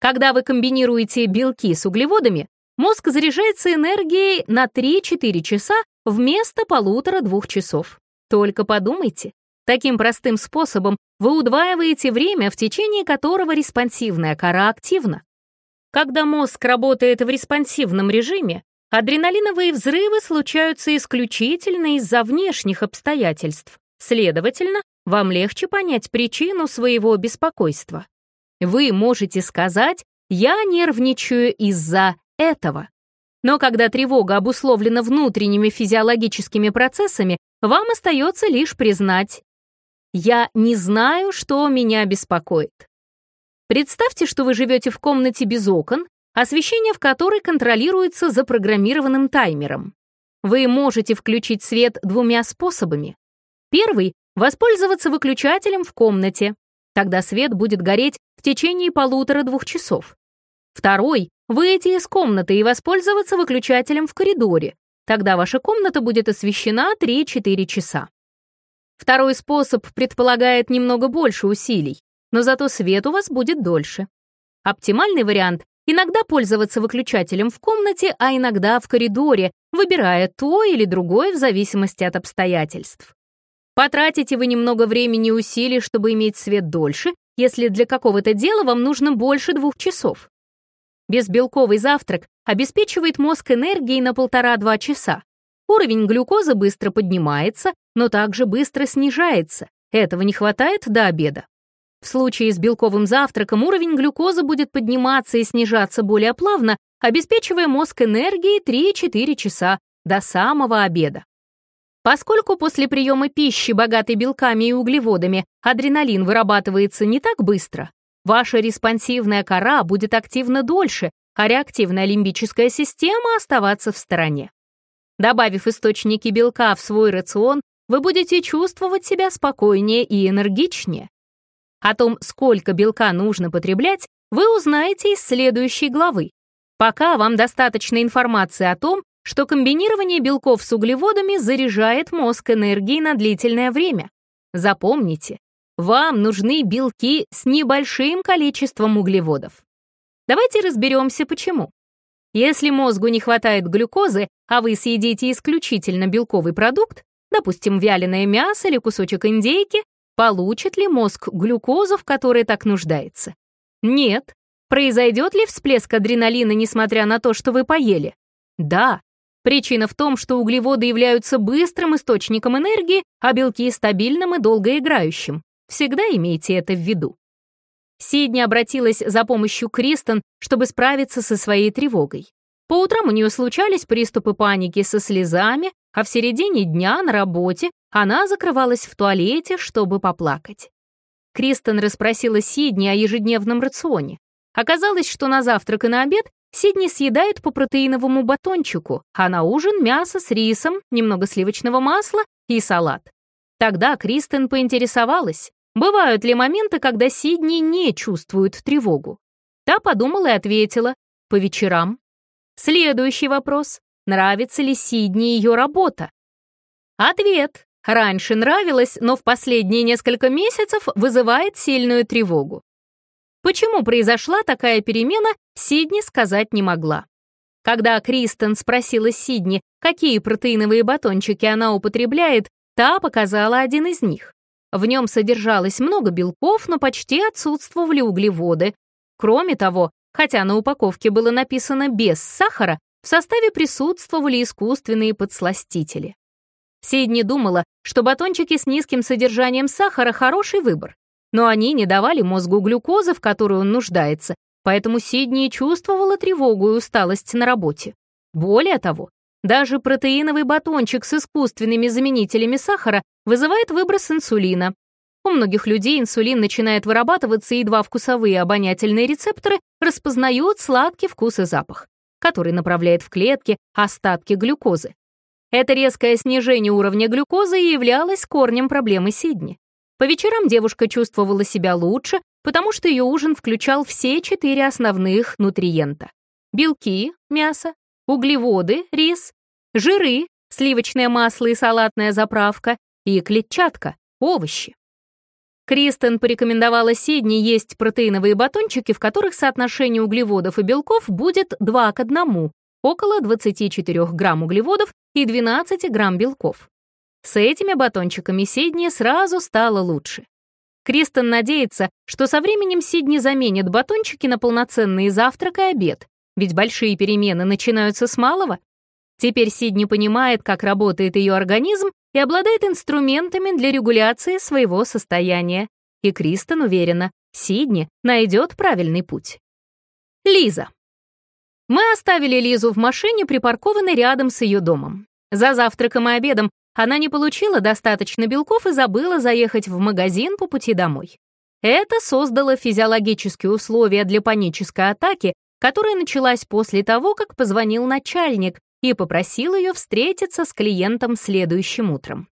Когда вы комбинируете белки с углеводами, мозг заряжается энергией на 3-4 часа вместо полутора-двух часов. Только подумайте, Таким простым способом вы удваиваете время, в течение которого респонсивная кора активна. Когда мозг работает в респонсивном режиме, адреналиновые взрывы случаются исключительно из-за внешних обстоятельств. Следовательно, вам легче понять причину своего беспокойства. Вы можете сказать «я нервничаю из-за этого». Но когда тревога обусловлена внутренними физиологическими процессами, вам остается лишь признать я не знаю, что меня беспокоит. Представьте, что вы живете в комнате без окон, освещение в которой контролируется запрограммированным таймером. Вы можете включить свет двумя способами. Первый — воспользоваться выключателем в комнате. Тогда свет будет гореть в течение полутора-двух часов. Второй — выйти из комнаты и воспользоваться выключателем в коридоре. Тогда ваша комната будет освещена 3-4 часа. Второй способ предполагает немного больше усилий, но зато свет у вас будет дольше. Оптимальный вариант — Иногда пользоваться выключателем в комнате, а иногда в коридоре, выбирая то или другое в зависимости от обстоятельств. Потратите вы немного времени и усилий, чтобы иметь свет дольше, если для какого-то дела вам нужно больше двух часов. Безбелковый завтрак обеспечивает мозг энергией на полтора-два часа. Уровень глюкозы быстро поднимается, но также быстро снижается. Этого не хватает до обеда. В случае с белковым завтраком уровень глюкозы будет подниматься и снижаться более плавно, обеспечивая мозг энергией 3-4 часа до самого обеда. Поскольку после приема пищи, богатой белками и углеводами, адреналин вырабатывается не так быстро, ваша респонсивная кора будет активна дольше, а реактивная лимбическая система оставаться в стороне. Добавив источники белка в свой рацион, вы будете чувствовать себя спокойнее и энергичнее. О том, сколько белка нужно потреблять, вы узнаете из следующей главы. Пока вам достаточно информации о том, что комбинирование белков с углеводами заряжает мозг энергией на длительное время. Запомните, вам нужны белки с небольшим количеством углеводов. Давайте разберемся, почему. Если мозгу не хватает глюкозы, а вы съедите исключительно белковый продукт, допустим, вяленое мясо или кусочек индейки, Получит ли мозг глюкозу, в которой так нуждается? Нет. Произойдет ли всплеск адреналина, несмотря на то, что вы поели? Да. Причина в том, что углеводы являются быстрым источником энергии, а белки — стабильным и долгоиграющим. Всегда имейте это в виду. Сидни обратилась за помощью Кристен, чтобы справиться со своей тревогой. По утрам у нее случались приступы паники со слезами, а в середине дня на работе она закрывалась в туалете, чтобы поплакать. Кристен расспросила Сидни о ежедневном рационе. Оказалось, что на завтрак и на обед Сидни съедает по протеиновому батончику, а на ужин мясо с рисом, немного сливочного масла и салат. Тогда Кристен поинтересовалась, бывают ли моменты, когда Сидни не чувствует тревогу. Та подумала и ответила, по вечерам. Следующий вопрос. Нравится ли Сидни ее работа? Ответ. Раньше нравилось, но в последние несколько месяцев вызывает сильную тревогу. Почему произошла такая перемена, Сидни сказать не могла. Когда Кристен спросила Сидни, какие протеиновые батончики она употребляет, та показала один из них. В нем содержалось много белков, но почти отсутствовали углеводы. Кроме того, хотя на упаковке было написано «без сахара», в составе присутствовали искусственные подсластители. Сидни думала, что батончики с низким содержанием сахара — хороший выбор, но они не давали мозгу глюкозы, в которую он нуждается, поэтому Сидни чувствовала тревогу и усталость на работе. Более того, даже протеиновый батончик с искусственными заменителями сахара вызывает выброс инсулина. У многих людей инсулин начинает вырабатываться, и едва вкусовые обонятельные рецепторы распознают сладкий вкус и запах, который направляет в клетки остатки глюкозы. Это резкое снижение уровня глюкозы и являлось корнем проблемы Сидни. По вечерам девушка чувствовала себя лучше, потому что ее ужин включал все четыре основных нутриента. Белки, мясо, углеводы, рис, жиры, сливочное масло и салатная заправка, и клетчатка, овощи. Кристен порекомендовала Сидни есть протеиновые батончики, в которых соотношение углеводов и белков будет 2 к 1, около 24 грамм углеводов и 12 грамм белков. С этими батончиками Сидни сразу стало лучше. Кристен надеется, что со временем Сидни заменит батончики на полноценный завтрак и обед, ведь большие перемены начинаются с малого. Теперь Сидни понимает, как работает ее организм и обладает инструментами для регуляции своего состояния. И Кристен уверена, Сидни найдет правильный путь. Лиза. Мы оставили Лизу в машине, припаркованной рядом с ее домом. За завтраком и обедом она не получила достаточно белков и забыла заехать в магазин по пути домой. Это создало физиологические условия для панической атаки, которая началась после того, как позвонил начальник и попросил ее встретиться с клиентом следующим утром.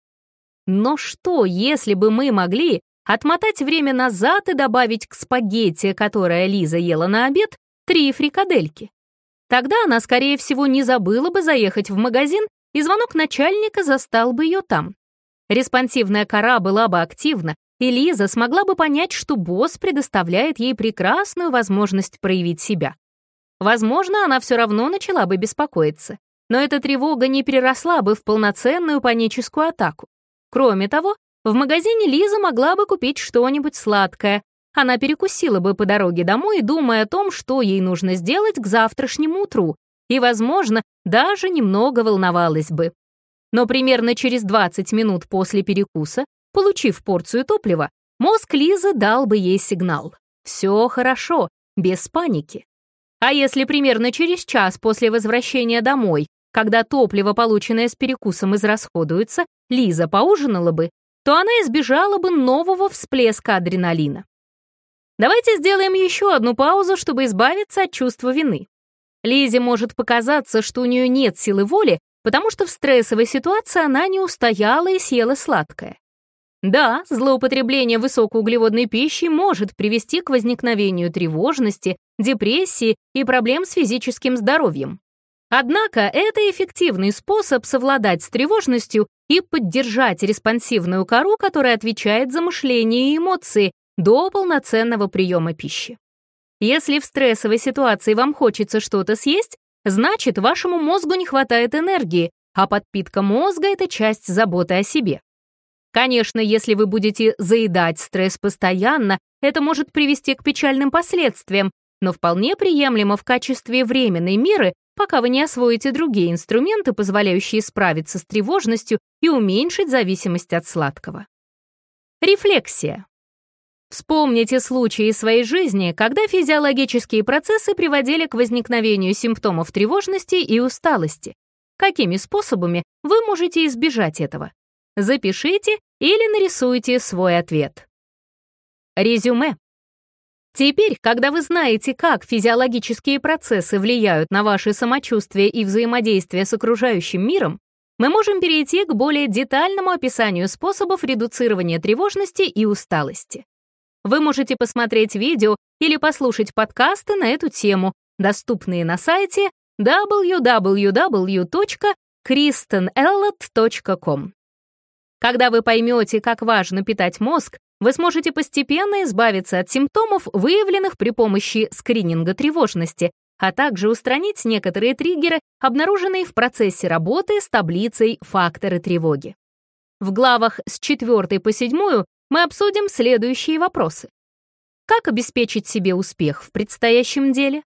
Но что, если бы мы могли отмотать время назад и добавить к спагетти, которое Лиза ела на обед, три фрикадельки? Тогда она, скорее всего, не забыла бы заехать в магазин, и звонок начальника застал бы ее там. Респонсивная кора была бы активна, и Лиза смогла бы понять, что босс предоставляет ей прекрасную возможность проявить себя. возможно, она все равно начала бы беспокоиться. Но эта тревога не переросла бы в полноценную паническую атаку. Кроме того, в магазине Лиза могла бы купить что-нибудь сладкое. Она перекусила бы по дороге домой, думая о том, что ей нужно сделать к завтрашнему утру, и, возможно, даже немного волновалась бы. Но примерно через 20 минут после перекуса, получив порцию топлива, мозг Лизы дал бы ей сигнал. Все хорошо, без паники. А если примерно через час после возвращения домой, когда топливо, полученное с перекусом, израсходуется, Лиза поужинала бы, то она избежала бы нового всплеска адреналина. Давайте сделаем еще одну паузу, чтобы избавиться от чувства вины. Лизе может показаться, что у нее нет силы воли, потому что в стрессовой ситуации она не устояла и съела сладкое. Да, злоупотребление высокоуглеводной пищей может привести к возникновению тревожности, депрессии и проблем с физическим здоровьем. Однако это эффективный способ совладать с тревожностью и поддержать респонсивную кору, которая отвечает за мышление и эмоции, до полноценного приема пищи. Если в стрессовой ситуации вам хочется что-то съесть, значит, вашему мозгу не хватает энергии, а подпитка мозга — это часть заботы о себе. Конечно, если вы будете заедать стресс постоянно, это может привести к печальным последствиям, но вполне приемлемо в качестве временной меры, пока вы не освоите другие инструменты, позволяющие справиться с тревожностью и уменьшить зависимость от сладкого. Рефлексия. Вспомните случаи из своей жизни, когда физиологические процессы приводили к возникновению симптомов тревожности и усталости. Какими способами вы можете избежать этого? Запишите или нарисуйте свой ответ. Резюме. Теперь, когда вы знаете, как физиологические процессы влияют на ваше самочувствие и взаимодействие с окружающим миром, мы можем перейти к более детальному описанию способов редуцирования тревожности и усталости. Вы можете посмотреть видео или послушать подкасты на эту тему, доступные на сайте www.kristenellot.com. Когда вы поймете, как важно питать мозг, вы сможете постепенно избавиться от симптомов, выявленных при помощи скрининга тревожности, а также устранить некоторые триггеры, обнаруженные в процессе работы с таблицей «Факторы тревоги». В главах с 4 по 7 мы обсудим следующие вопросы. Как обеспечить себе успех в предстоящем деле?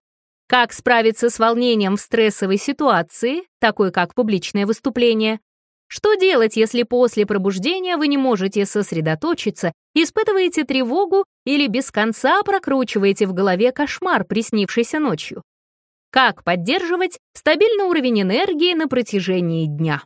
Как справиться с волнением в стрессовой ситуации, такой как публичное выступление? Что делать, если после пробуждения вы не можете сосредоточиться, испытываете тревогу или без конца прокручиваете в голове кошмар, приснившийся ночью? Как поддерживать стабильный уровень энергии на протяжении дня?